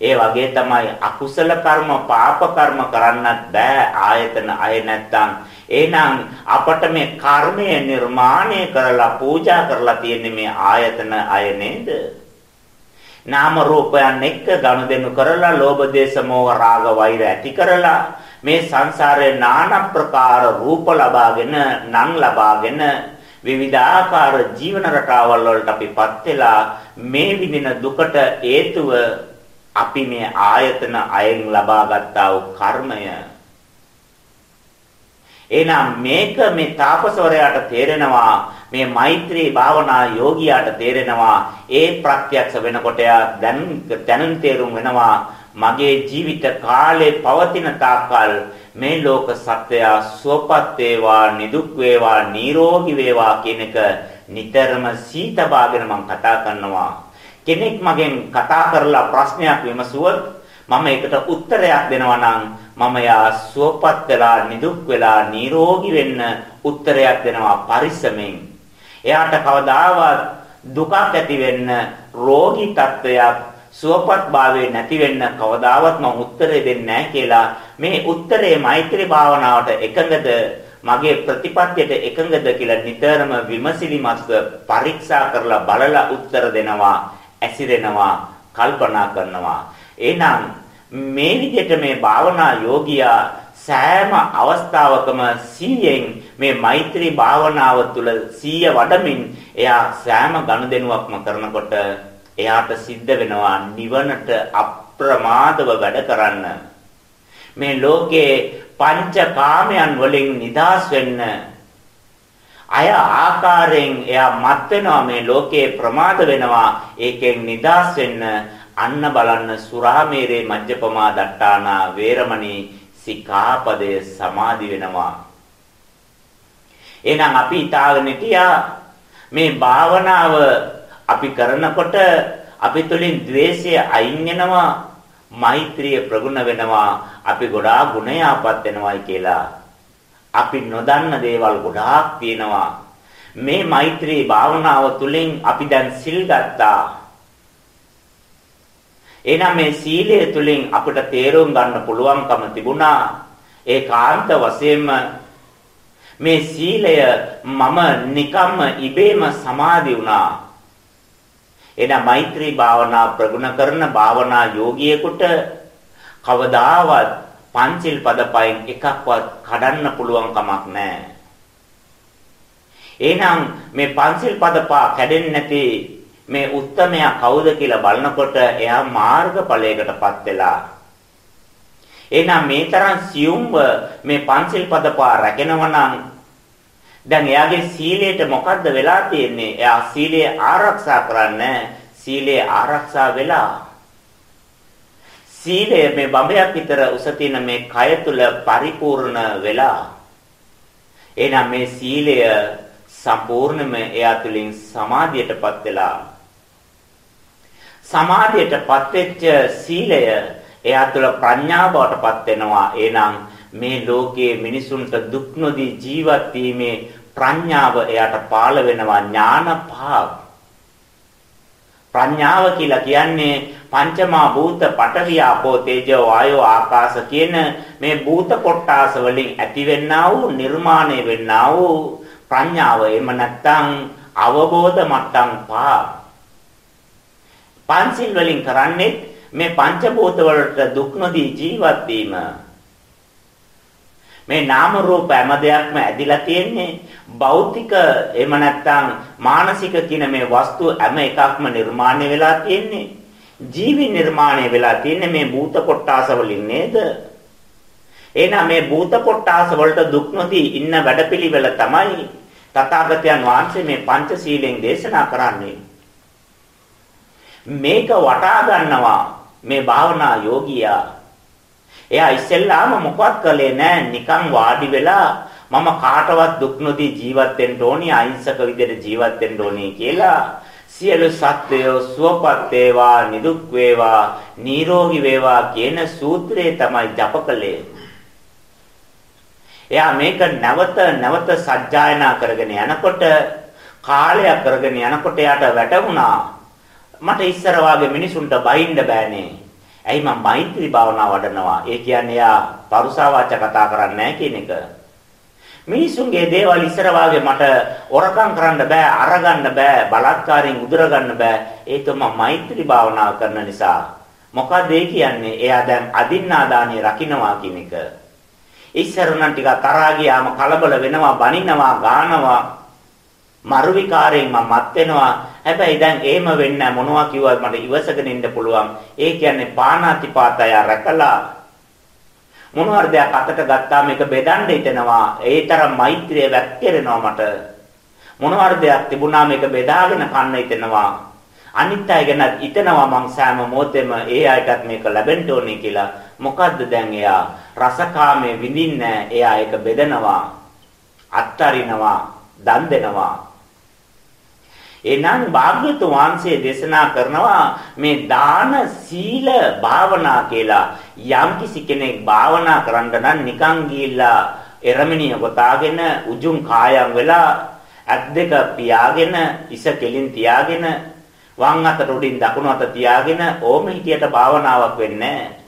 ඒ වගේ තමයි අකුසල කර්ම පාප කර්ම කරන්නත් බෑ ආයතන අය නැත්තම්. එහෙනම් අපට මේ කර්මය නිර්මාණය කරලා පූජා කරලා තියෙන්නේ මේ ආයතන අය නේද? නාම රූපයන් එක්ක ගනුදෙනු කරලා ලෝභ දේශ මොහ රාග වෛර ඇති කරලා මේ සංසාරේ নানা ප්‍රකාර රූප ලබාගෙන නම් ලබාගෙන විවිධාකාර ජීවන රටාවල් වලට අපිපත් වෙලා මේ විඳින දුකට හේතුව අපි මේ ආයතන අයෙන් ලබාගත්තා වූ කර්මය. එහෙනම් මේක මේ තාපසවරයාට තේරෙනවා මේ මෛත්‍රී භාවනා යෝගියාට තේරෙනවා. ඒ ප්‍රත්‍යක්ෂ වෙනකොට දැන් දැනුම් තේරුම් වෙනවා මගේ ජීවිත කාලේ පවතින තාක්කල් මේ ලෝක සත්‍යය සුවපත් වේවා නිදුක් වේවා නිරෝගී වේවා කියන එක නිතරම සීතබාගෙන මම කතා කරනවා. කෙනෙක් මගෙන් කතා කරලා ප්‍රශ්නයක් විමසුවොත් මම ඒකට උත්තරයක් දෙනවා නම් මම යා සුවපත් වෙලා නිදුක් වෙලා නිරෝගී වෙන්න උත්තරයක් දෙනවා පරිස්සමෙන්. එයාට කවදාවත් දුකක් ඇති වෙන්න රෝගී තත්වයක් සුවපත් භාවයේ නැති වෙන්න කවදාවත් මම උත්තරේ දෙන්නේ නැහැ කියලා මේ උත්තරේ මෛත්‍රී භාවනාවට එකඟද මගේ ප්‍රතිපත්තියට එකඟද කියලා නිතරම විමසිලිමත්ව පරීක්ෂා කරලා බලලා උත්තර දෙනවා ඇසිරෙනවා කල්පනා කරනවා එහෙනම් මේ විදිහට මේ භාවනා යෝගියා සෑම අවස්ථාවකම සීයෙන් මේ මෛත්‍රී භාවනාව තුළ සීය වඩමින් එයා සෑම ගනුදෙනුවක්ම කරනකොට එයාට සිද්ධ වෙනවා නිවනට අප්‍රමාදව වැඩ කරන්න. මේ ලෝකේ පංචකාමයන් වලින් නිදහස් වෙන්න අය ආකාරයෙන් එයා මත් වෙනවා මේ ලෝකේ ප්‍රමාද වෙනවා. ඒකෙන් නිදහස් වෙන්න අන්න බලන්න සුරාමේරේ මජ්ජපමා දට්ටානා වේරමණී සිකාපදය සමාදි වෙනවා. එහෙනම් අපි ඊතාගෙන හිටියා මේ භාවනාව අපි කරනකොට අපි තුලින් द्वේෂය අයින් වෙනවා මෛත්‍රිය ප්‍රගුණ වෙනවා අපි ගොඩාක් ගුණයාපත් වෙනවායි කියලා. අපි නොදන්න දේවල් ගොඩාක් තියෙනවා. මේ මෛත්‍රී භාවනාව තුළින් අපි දැන් සිල් ගත්තා. එහෙනම් මේ සීලය තුළින් අපිට තේරුම් ගන්න පුළුවන්කම තිබුණා. ඒකාන්ත වශයෙන්ම මේ සීලය මම නිකම්ම ඉබේම සමාදි වුණා. එන මෛත්‍රී භාවනා ප්‍රගුණ කරන භාවනා යෝගියෙකුට කවදාවත් පංචිල් පද පහෙන් එකක්වත් කඩන්න පුළුවන් කමක් නැහැ. එහෙනම් මේ පංචිල් පද පහ කැඩෙන්නේ නැති මේ උත්තමයා කවුද කියලා බලනකොට එයා මාර්ගඵලයකටපත් වෙලා එහෙනම් මේ තරම් සියුම්ව මේ පංචිල් පද පහ රැගෙනවා නම් දැන් එයාගේ සීලයට මොකද්ද වෙලා තියෙන්නේ? එයා සීලය ආරක්ෂා කරන්නේ සීලය ආරක්ෂා වෙලා සීලය මේ බඹයක් විතර උස තියෙන මේ කය තුල පරිපූර්ණ වෙලා එහෙනම් මේ සීලය සම්පූර්ණයෙන්ම එයා තුලින් සමාධියටපත් වෙලා සමාධියටපත් වෙච්ච සීලය එයා තුළ ප්‍රඥාව බවටපත් වෙනවා. එහෙනම් මේ ලෝකයේ මිනිසුන්ට දුක් නොදී ජීවත් වීමේ ප්‍රඥාව එයාට පාළ වෙනවා ඥාන පහක්. ප්‍රඥාව කියලා කියන්නේ පංචමා භූත පඨවි ආපෝ තේජෝ වායෝ ආකාශ කියන මේ භූත කොටාස වලින් ඇතිවෙන්නා වූ නිර්මාණය වෙන්නා වූ ප්‍රඥාව එහෙම නැත්නම් අවබෝධ මට්ටම් පහ. පංචිල් වලින් කරන්නේ මේ පංචභූත වලට දුක් නොදී ජීවත් වීම මේ නාම රූප හැම දෙයක්ම ඇදිලා තියෙන්නේ භෞතික එහෙම නැත්නම් මානසික කියන මේ වස්තු හැම එකක්ම නිර්මාණය වෙලා තියෙන්නේ ජීවි නිර්මාණය වෙලා තියෙන්නේ මේ භූත කොටාස වලින් නේද? එහෙනම් මේ භූත කොටාස වලට දුක් නොදී ඉන්න වැඩපිළිවෙල තමයි තථාගතයන් වහන්සේ මේ පංචශීලයෙන් දේශනා කරන්නේ. මේක වටා ගන්නවා මේ භාවනා යෝගියා. එයා ඉස්සෙල්ලාම මොකවත් කළේ නැහැ. නිකන් වාඩි වෙලා මම කාටවත් දුක් නොදී ජීවත් වෙන්න ඕනි අහිංසක විදිහට ජීවත් වෙන්න ඕනි කියලා සියලු සත්වයෝ සුවපත් වේවා නිදුක් වේවා නිරෝගී වේවා කියන සූත්‍රය තමයි ජපකලේ එයා මේක නැවත නැවත සජ්ජායනා කරගෙන යනකොට කාලයක් කරගෙන යනකොට එයාට වැටුණා මට ඉස්සර වාගේ මිනිසුන්ට බයින්න බෑනේ. ඇයි මම මෛත්‍රී භාවනා වඩනවා? ඒ කියන්නේ යා පරුසා වාචා කතා කරන්නේ නැහැ කියන එක. මිනිසුන්ගේ දේවල් ඉස්සර වාගේ මට ඔරකම් කරන්න බෑ, අරගන්න බෑ, බලත්කාරයෙන් උදුර ගන්න බෑ. ඒක මම මෛත්‍රී භාවනා කරන නිසා. මොකද ඒ කියන්නේ? එයා දැන් අදින්නාදානිය රකින්නවා කියන එක. ඉස්සර නම් ටික තරහා ගියාම කලබල වෙනවා, බනිනවා, ගානවා. මරු විකාරයෙන් මම මත් වෙනවා. හැබැයි දැන් එහෙම වෙන්නේ මොනවා කිව්වත් මට ඉවසගෙන ඉන්න පුළුවන්. ඒ කියන්නේ පාණාතිපාතය රැකලා මොනවාර දෙයක් අතට ගත්තාම ඒක බෙදන්න හිතෙනවා. ඒ තරම් මෛත්‍රිය වැක්කිරෙනවා මට. මොනවාර දෙයක් තිබුණාම ඒක බෙදාගෙන කන්න හිතෙනවා. අනිත් අය ගැන හිතනවා මං සෑම මොහොතෙම ඒ අයටත් මේක ලැබෙන්න ඕනේ කියලා. මොකද්ද දැන් එයා රසකාමයේ විඳින්නේ එයා ඒක බෙදනවා. අත්තරිනවා, දන් දෙනවා. එහෙනම් භාග්‍යතුන් වහන්සේ දේශනා කරනවා මේ දාන සීල භාවනා කියලා යම්කිසි කෙනෙක් භාවනා කරන්න නම් නිකන් ගිහිල්ලා එරමිනිය ගොතාගෙන උජුම් කායම් වෙලා ඇත් දෙක පියාගෙන ඉස කෙලින් තියාගෙන වම් අතට උඩින් දකුණු අත තියාගෙන ඕම හිටියට භාවනාවක් වෙන්නේ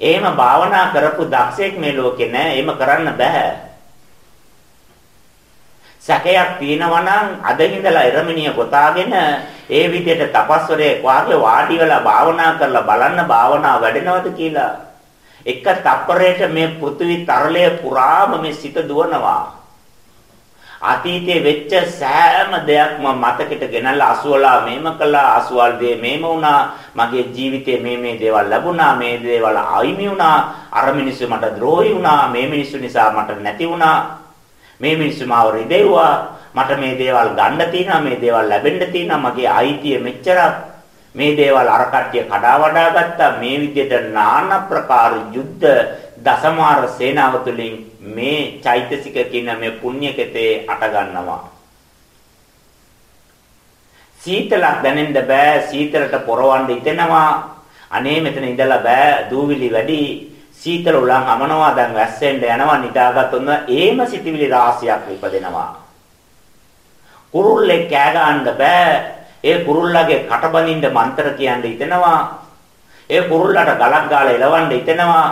එහෙම භාවනා කරපු දක්ෂයෙක් මේ ලෝකේ නෑ. එහෙම කරන්න බෑ. සැකයක් තියෙනවා නම් අද ඉඳලා එරමිනිය ගොතාගෙන ඒ විදිහට තපස්වරේ වාගේ වාඩි වෙලා භාවනා කරලා බලන්න භාවනාව වැඩෙනවද කියලා. එක තප්පරයට මේ පෘථිවි තරලය පුරාම මේ සිත දුවනවා. අතීතයේ වෙච්ච සෑම දෙයක්ම මතකෙට ගෙනල්ලා අසුවලා මේම කළා අසුවල් දේ මේම වුණා මගේ ජීවිතේ මේ මේ දේවල් ලැබුණා මේ දේවල් අයිමි වුණා අර මිනිස්සු මට ද්‍රෝහි වුණා මේ මිනිස්සු නිසා මට නැති වුණා මේ මිනිස්සු මාව රිදෙව්වා. මට මේ දේවල් ගන්න තියෙනවා මේ දේවල් ලැබෙන්න තියෙනවා. මගේ අයිතිය මෙච්චරක්. මේ දේවල් අර කට්ටිය කඩා වඩා ගත්තා. මේ විදිහට নানা ප්‍රකාර යුද්ධ දසමාර සේනාව තුළින් මේ චෛතසික කියන මේ පුණ්‍යකතේ අට ගන්නවා. සීතලක් දැනෙන්න බෑ. සීතලට පොරවන්න ඉතෙනවා අනේ මෙතන ඉඳලා බෑ. දූවිලි වැඩි. සීතල උලන් අමනවා දැන් වැස්සෙන්න යනවා නිදාගත්තොත් ඒම සිටිවිලි රාශියක් ඉපදෙනවා කුරුල්ලේ කෑ ගන්න බෑ ඒ කුරුල්ලගේ කටබඳින්න මන්ත්‍ර කියන්න හිතෙනවා. ඒ කුරුල්ලට ගලක් ගාලා එලවන්න හිතෙනවා.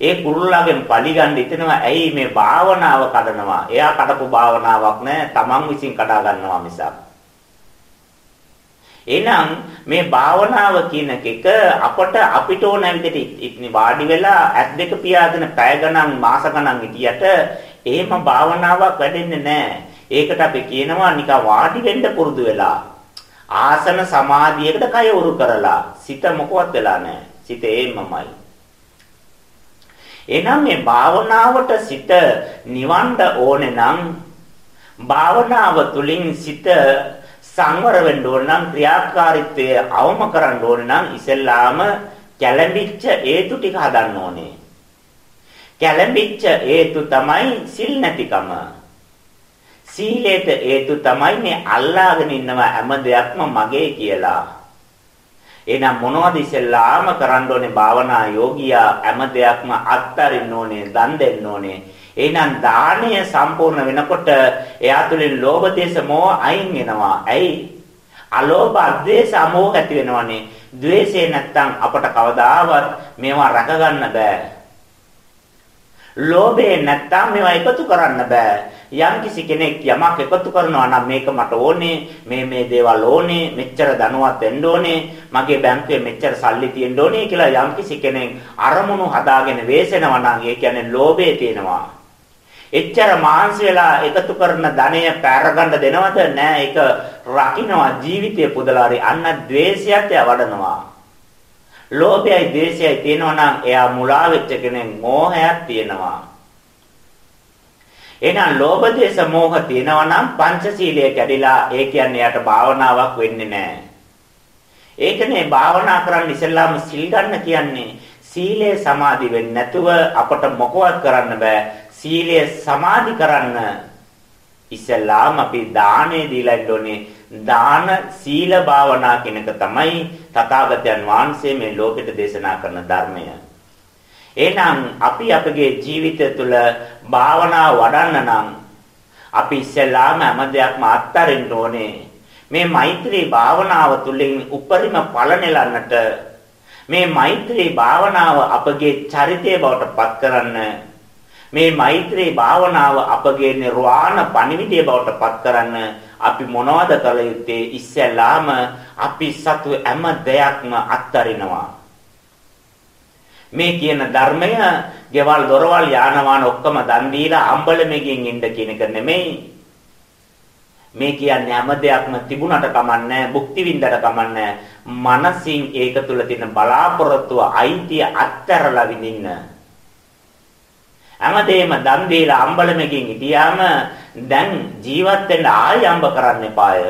ඒ කුරුල්ලගෙන් පලි ගන්න හිතෙනවා. ඇයි මේ භාවනාව කඩනවා? එයා කඩපු භාවනාවක් නෑ. Taman විසින් කඩා ගන්නවා මිසක්. එහෙනම් මේ භාවනාව කියන එක අපට අපිට ඕන විදිහට වාඩි වෙලා ඇස් දෙක පියාගෙන පැය ගණන් මාස ගණන් හිටියට එහෙම භාවනාවක් වැඩෙන්නේ නැහැ. ඒකට අපි කියනවා නිකන් වාඩි වෙන්න පුරුදු වෙලා. ආසන සමාධියකට කය උරු කරලා සිත මොකවත් වෙලා නැහැ. සිත ඒමමයි. එහෙනම් මේ භාවනාවට සිත නිවන්න ඕනේ නම් භාවනාව තුළින් සිත සංවර වෙන්න ඕන නම් ක්‍රියාකාරීත්වය අවම කරන්න ඕන නම් ඉස්සෙල්ලාම කැළඹිච්ච හේතු ටික හදන්න ඕනේ. කැළඹිච්ච හේතු තමයි සිල් නැතිකම. සීලයට හේතු තමයි මේ අල්ලාගෙන ඉන්නවා හැම දෙයක්ම මගේ කියලා. එහෙනම් මොනවද ඉස්සෙල්ලාම කරන්න ඕනේ භාවනා යෝගියා හැම දෙයක්ම අත්තරින්න ඕනේ, දන් දෙන්න ඕනේ. එහෙනම් දානය සම්පූර්ණ වෙනකොට එයා තුළින් ලෝභ දේශ මොහ අයින් වෙනවා. ඇයි? අලෝභ අද්වේෂ අමෝහ ඇති වෙනවනේ. ද්වේෂය නැත්තම් අපට කවදාවත් මේවා රැක ගන්න බෑ. ලෝභය නැත්තම් මේවා එකතු කරන්න බෑ. යම්කිසි කෙනෙක් යමක් එකතු කරනවා නම් මේක මට ඕනේ මේ මේ දේවල් ඕනේ මෙච්චර ධනවත් වෙන්න ඕනේ මගේ බැංකුවේ මෙච්චර සල්ලි තියෙන්න ඕනේ කියලා යම්කිසි කෙනෙක් අරමුණු හදාගෙන වෙසෙනවා නම් ඒ කියන්නේ ලෝභය තියෙනවා එච්චර මාංශ වෙලා එකතු කරන ධනය පැරගන්න දෙනවද? නෑ. ඒක රකින්නවා ජීවිතය පුදලාරි අන්න द्वේෂයත් වඩනවා. ලෝභයයි ද්වේෂයයි තියෙනවා නම් එයා මුලා වෙච්ච කෙනෙක් මෝහයක් තියෙනවා. එහෙනම් ලෝභ දේශ මොහ තියෙනවා නම් පංචශීලය කැඩිලා ඒ කියන්නේ යට භාවනාවක් වෙන්නේ නැහැ. ඒකනේ භාවනා කරන්න ඉස්සෙල්ලාම සිල් ගන්න කියන්නේ. සීලය සමාධි වෙන්නේ නැතුව අපට මොකවත් කරන්න බෑ. සීලය සමාධි කරන්න ඉස්සෙල්ලාම අපි දානේ දීලා ඉන්නෝනේ. දාන සීල භාවනා කෙනක තමයි තථාගතයන් වහන්සේ මේ ලෝකෙට දේශනා කරන ධර්මය. එහෙනම් අපි අපගේ ජීවිතය තුළ භාවනා වඩන්න නම් අපි ඉස්සෙල්ලාම හැම දෙයක්ම අත්හරින්න ඕනේ. මේ මෛත්‍රී භාවනාව තුළින් උපරිම ඵල නෙලන්නට මේ මෛත්‍රී භාවනාව අපගේ චරිතය බවට පත් කරන්න මේ මෛත්‍රී භාවනාව අපගේ නිර්වාණ පණිවිඩය බවට පත් කරන්න අපි මොනවද කළ යුත්තේ ඉස්සෙල්ලාම අපි සතු හැම දෙයක්ම අත්හරිනවා මේ කියන ධර්මය ගෙවල් දොරවල් යාන වාහන ඔක්කොම දන් දීලා අම්බලමකින් ඉන්න කියන එක නෙමෙයි. මේ කියන්නේ හැම දෙයක්ම තිබුණට කමන්නේ භුක්ති විඳට කමන්නේ මනසින් ඒක තුල තියෙන බලාපොරොත්තුව අයිතිය අත්හැරලා විඳින්න. හැමදේම දන් දීලා අම්බලමකින් හිටියාම දැන් ජීවත් වෙන්න ආය අම්බ කරන්න එපාය.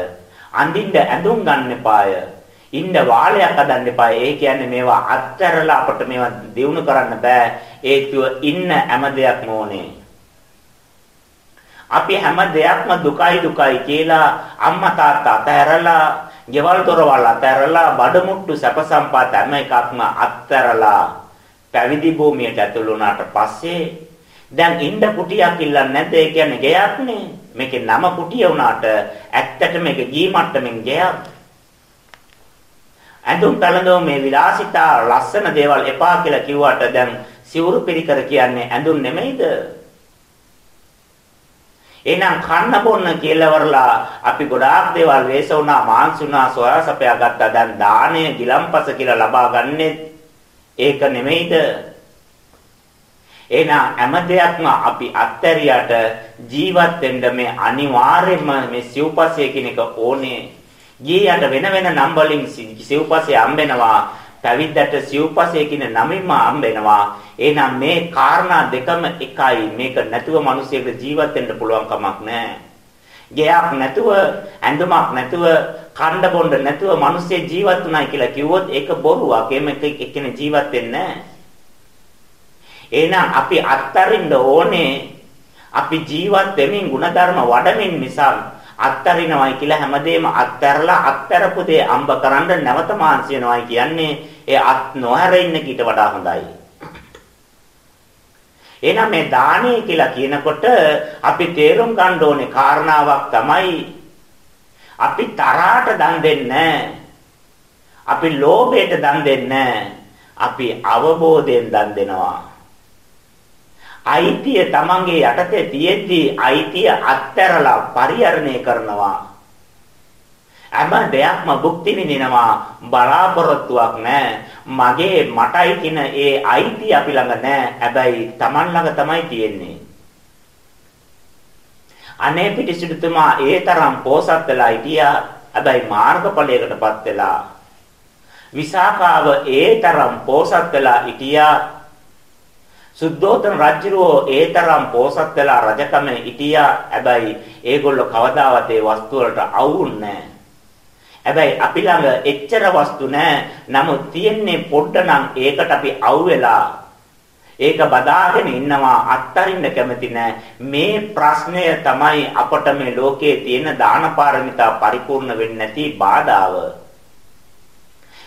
අඳින්න ඇඳුම් ගන්න එපාය. ඉන්න වාලයක් හදන්න එපා. ඒ කියන්නේ මේවා අත්හැරලා අපිට මේවා දිනු කරන්න බෑ. ඒතුව ඉන්න හැම දෙයක්ම ඕනේ. අපි හැම දෙයක්ම දුකයි දුකයි කියලා අම්මා තාත්තා අතහැරලා, ගෙවල් දොරවල් අතහැරලා, බඩමුට්ටු සැප සම්පත් හැම එකක්ම අත්හැරලා පැවිදි භූමියට ඇතුළු වුණාට පස්සේ දැන් ඉන්න කුටියක් ඉල්ලන්නේ නැද්ද? ඒ කියන්නේ ගෙයක්නේ. මේකේ නම කුටිය වුණාට ඇත්තට මේක ජී මට්ටමින් ගෙයක්. ඇඳුම් පැළඳුම් මේ විලාසිතා ලස්සන දේවල් එපා කියලා කිව්වට දැන් සිවුරු පිරිකර කියන්නේ ඇඳුම් නෙමෙයිද? එහෙනම් කන්න බොන්න කියලා වරලා අපි ගොඩාක් දේවල් වේස වුණා මාංශ වුණා සොයා සපයා ගත්තා දැන් දාණය ගිලම්පස කියලා ලබා ගන්නෙ ඒක නෙමෙයිද එහෙනම් හැම දෙයක්ම අපි අත්හැරියට ජීවත් වෙන්න මේ අනිවාර්යයෙන්ම මේ සිව්පස්සේ කියන එක ඕනේ. ගියට වෙන වෙන නම් වලින් සිව්පස්සේ හම්බෙනවා. පැවිද්දට සිව්පස්සේ කියන නමින්ම හම්බෙනවා. එහෙනම් මේ කාරණා දෙකම එකයි. මේක නැතුව මිනිසෙකුට ජීවත් වෙන්න පුළුවන් කමක් නැහැ. ගෙයක් නැතුව ඇඳුමක් නැතුව කණ්ඩ බොණ්ඩ නැතුව මිනිස්සෙ ජීවත් වුණා කියලා කිව්වොත් ඒක බොරුවක්. එහෙම එක්කෙනෙක් ජීවත් වෙන්නේ නැහැ. එහෙනම් අපි අත්තරින්න ඕනේ අපි ජීවත් වෙමින් ಗುಣධර්ම වඩමින් නිසා අත්තරිනවයි කියලා හැමදේම අත්තරලා අත්තරපු දේ අම්බ කරන්න නැවත මාන්සි වෙනවයි කියන්නේ ඒ අත් නොහැර ඉන්න කීට වඩා හොඳයි. එහෙනම් මේ දානේ කියලා කියනකොට අපි තේරුම් ගන්න ඕනේ කාරණාවක් තමයි අපි තරහට දන් දෙන්නේ අපි ලෝභයට දන් දෙන්නේ අපි අවබෝධයෙන් දන් දෙනවා. අයිතිය තමන්ගේ යටතේ තියෙද්දී අයිතිය අත්හැරලා පරිහරණය කරනවා. හැම දෙයක්ම භුක්ති විඳිනවා බලාපොරොත්තුවක් නැහැ. මගේ මටයි කියන ඒ අයිතිය අපි ළඟ නැහැ. හැබැයි තමන් ළඟ තමයි තියෙන්නේ. අනේ පිටිසිටුතුමා ඒ තරම් පෝසත් වෙලා හිටියා. හැබැයි මාර්ගඵලයකටපත් වෙලා. විසාකාව ඒ තරම් පෝසත් වෙලා හිටියා. සුද්ධෝතන රජුරෝ ඒ තරම් පෝසත් වෙලා රජකම හිටියා. හැබැයි ඒගොල්ලෝ කවදාවත් ඒ වස්තු වලට අවුන්නේ හැබැයි අපි ළඟ එච්චර වස්තු නැහැ. නමුත් තියෙන්නේ පොඩ්ඩ නම් ඒකට අපි අවු වෙලා ඒක බදාගෙන ඉන්නවා අත්තරින්න කැමති නැහැ. මේ ප්‍රශ්නය තමයි අපට මේ ලෝකයේ තියෙන දාන පාරමිතා පරිපූර්ණ වෙන්නේ නැති බාධාව.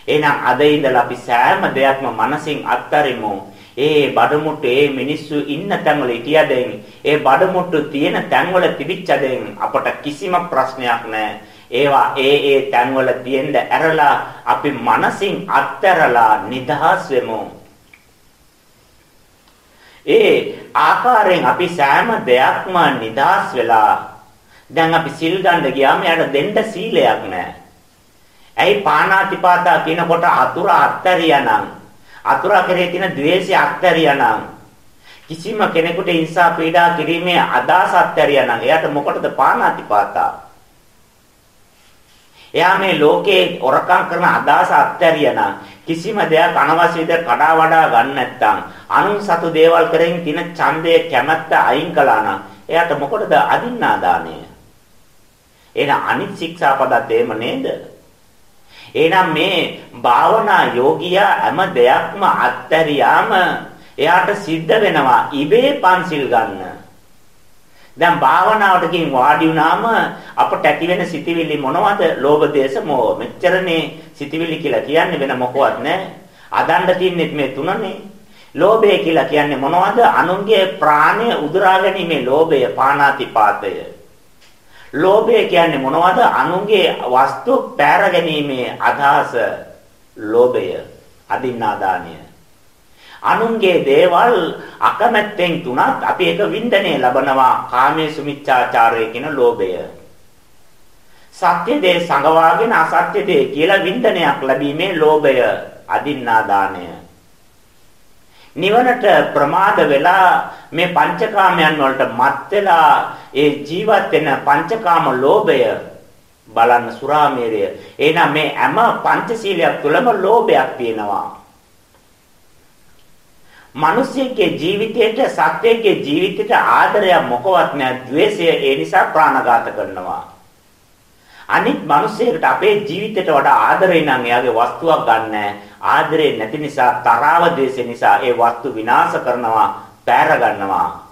එහෙනම් අද ඉඳලා අපි සෑම දෙයක්ම මනසින් අත්තරිමු. ඒ බඩමුට්ටු ඒ මිනිස්සු ඉන්න තැන්වල හිටියදෙන් ඒ බඩමුට්ටු තියෙන තැන්වල තිබිච්චදෙන් අපට කිසිම ප්‍රශ්නයක් නැහැ. ඒවා ඒ ඒ තැන්වල තියෙන්න ඇරලා අපි මනසින් අත්හැරලා නිදහස් වෙමු. ඒ ආකාරයෙන් අපි සෑම දෙයක්ම නිදහස් වෙලා දැන් අපි සිල් ගන්න ගියාම යාට දෙන්න සීලයක් නැහැ. ඇයි පාණාතිපාතා කියනකොට අතුරු අත්තරියානම් අතුරා කෙරේ තියෙන द्वේෂය අත්හැරියානම් කිසිම කෙනෙකුට හිංසා පීඩා කිරීමේ අදහස අත්හැරියානම් එයාට මොකටද පානාතිපාතා එයා මේ ලෝකේ ඔරකම් කරන අදහස අත්හැරියානම් කිසිම දෙයක් අනවශ්‍ය විදිහට කඩා වඩා ගන්න නැත්නම් අනුන් සතු දේවල් කරෙන් තියෙන ඡන්දය කැමැත්ත අයින් කළා නම් එයාට මොකටද අදින්නා දාණය එහෙනම් අනිත් ශික්ෂාපදත් එහෙම නේද? එහෙනම් මේ භාවනා යෝගියා හැම දෙයක්ම අත්හැරියාම එයාට සිද්ධ වෙනවා ඉබේ පන්සිල් ගන්න. දැන් භාවනාවට ගින් වාඩි වුණාම අපට ඇති වෙන සිතිවිලි මොනවද? ලෝභ දේශ මොහ. මෙච්චරනේ සිතිවිලි කියලා කියන්නේ වෙන මොකවත් නැහැ. අදණ්ඩ තින්නේ මේ තුනනේ. ලෝභය කියලා කියන්නේ මොනවද? අනුන්ගේ ප්‍රාණය උදුරා ගැනීමේ ලෝභය, පානාතිපාතය. ලෝභය කියන්නේ මොනවද? අනුන්ගේ වස්තු පෑර ගැනීමේ අදහස ලෝභය, අදින්නාදානය. අනුන්ගේ දේවල් අකමැත්තෙන් තුනත් අපි ඒක වින්දනය ලබනවා කාමයේ සුමිච්ඡාචාරය කියන ලෝභය. සත්‍ය දේ සංගවාගෙන අසත්‍ය දේ කියලා වින්දනයක් ලැබීමේ ලෝභය අදින්නාදානය. නිවනට ප්‍රමාද වෙලා මේ පංචකාමයන් වලට මත් වෙලා ඒ ජීවත් වෙන පංචකාම ලෝභය බලන්න සුරාමේරය. එහෙනම් මේ හැම පංචශීලයක් තුළම ලෝභයක් තියෙනවා. මිනිස්සෙගේ ජීවිතයට සත්වයේ ජීවිතයට ආදරයක් මොකවත් නැහැ. द्वේෂය ඒ නිසා ප්‍රාණඝාත කරනවා. අනිත් මිනිස්සෙකුට අපේ ජීවිතයට වඩා ආදරේ නම් එයාගේ වස්තුවක් ගන්න. ආදරේ නැති නිසා තරාව ද්වේෂය නිසා ඒ වස්තු විනාශ කරනවා පැර ගන්නවා.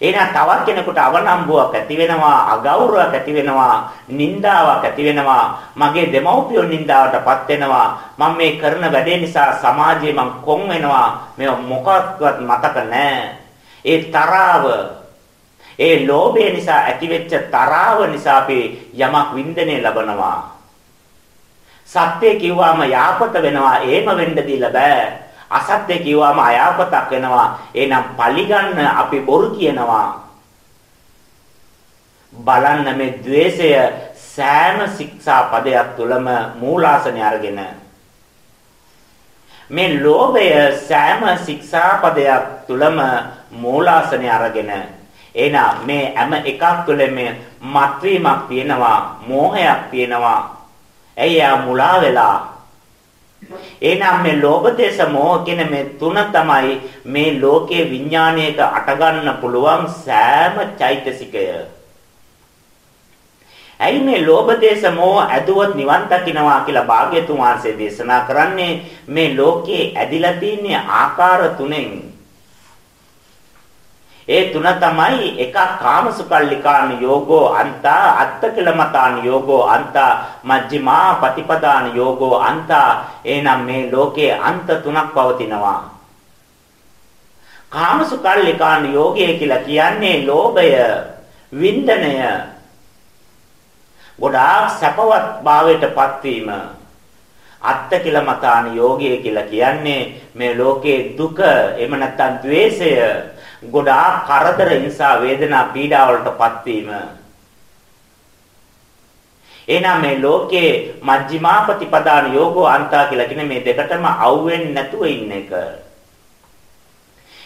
එහෙනම් තවත් කෙනෙකුට අවනම්බුවක් ඇති වෙනවා අගෞරවයක් ඇති වෙනවා නින්දාවක් ඇති වෙනවා. මගේ දෙමව්පියෝ නින්දාවටපත් වෙනවා. මම මේ කරන වැඩේ නිසා සමාජයේ මං කොන් වෙනවා. මේව මොකක්වත් මතක නැහැ ඒ තරාව ඒ ලෝභය නිසා ඇතිවෙච්ච තරාව නිසා අපි යමක් වින්දනය ලබනවා. සත්‍ය කිව්වම යාපත වෙනවා. එහෙම වෙන්න දීලා බෑ. අසත්‍ය කිව්වම අයාපතක් වෙනවා. එහෙනම් පලිගන්න අපි බොරු කියනවා. බලන්න මේ द्वේෂය සෑම ශික්ෂා පදයක් තුළම මූලාසනය අරගෙන මේ ලෝභය සෑම ශික්ෂාපදයක් තුලම මූලාසනය අරගෙන එහෙනම් මේ හැම එකක් තුළම මත්වීමක් තියෙනවා මෝහයක් තියෙනවා ඇයි ආ මුලා වෙලා එහෙනම් මේ ලෝභ දේශ මොහ කියන මේ තුන තමයි මේ ලෝකයේ විඥාණයක අටගන්න පුළුවන් සෑම චෛතසිකය. ඇයි මේ ලෝභ දේශ මොහ ඇදුවොත් නිවන් දකින්නවා කියලා භාග්‍යතුන් වහන්සේ දේශනා කරන්නේ මේ ලෝකයේ ඇදිලා තියෙන ආකාර තුනෙන්. ඒ තුන තමයි එකක් කාමසුකල්ලිකාන යෝගෝ අන්තා අත්තකලමතාන යෝගෝ අන්තා මජ්ක්‍ධිමා පටිපදාන යෝගෝ අන්තා. එනම් මේ ලෝකයේ අන්ත තුනක් පවතිනවා. කාමසුකල්ලිකාන යෝගය කියලා කියන්නේ ලෝභය වින්දනය ගොඩාක් සැපවත් භාවයටපත් වීම අත්තකලමතාන යෝගය කියලා කියන්නේ මේ ලෝකයේ දුක එහෙම නැත්නම් द्वේෂය ගොඩාක් කරදර හිංසා වේදනා පීඩා වලටපත් වීම එහෙනම් මේ ලෝකේ මජ්ක්‍ධිමා ප්‍රතිපදාන යෝගෝ අන්තා කියලා කියන මේ දෙකටම අවුෙන්නේ නැතුව ඉන්න එක.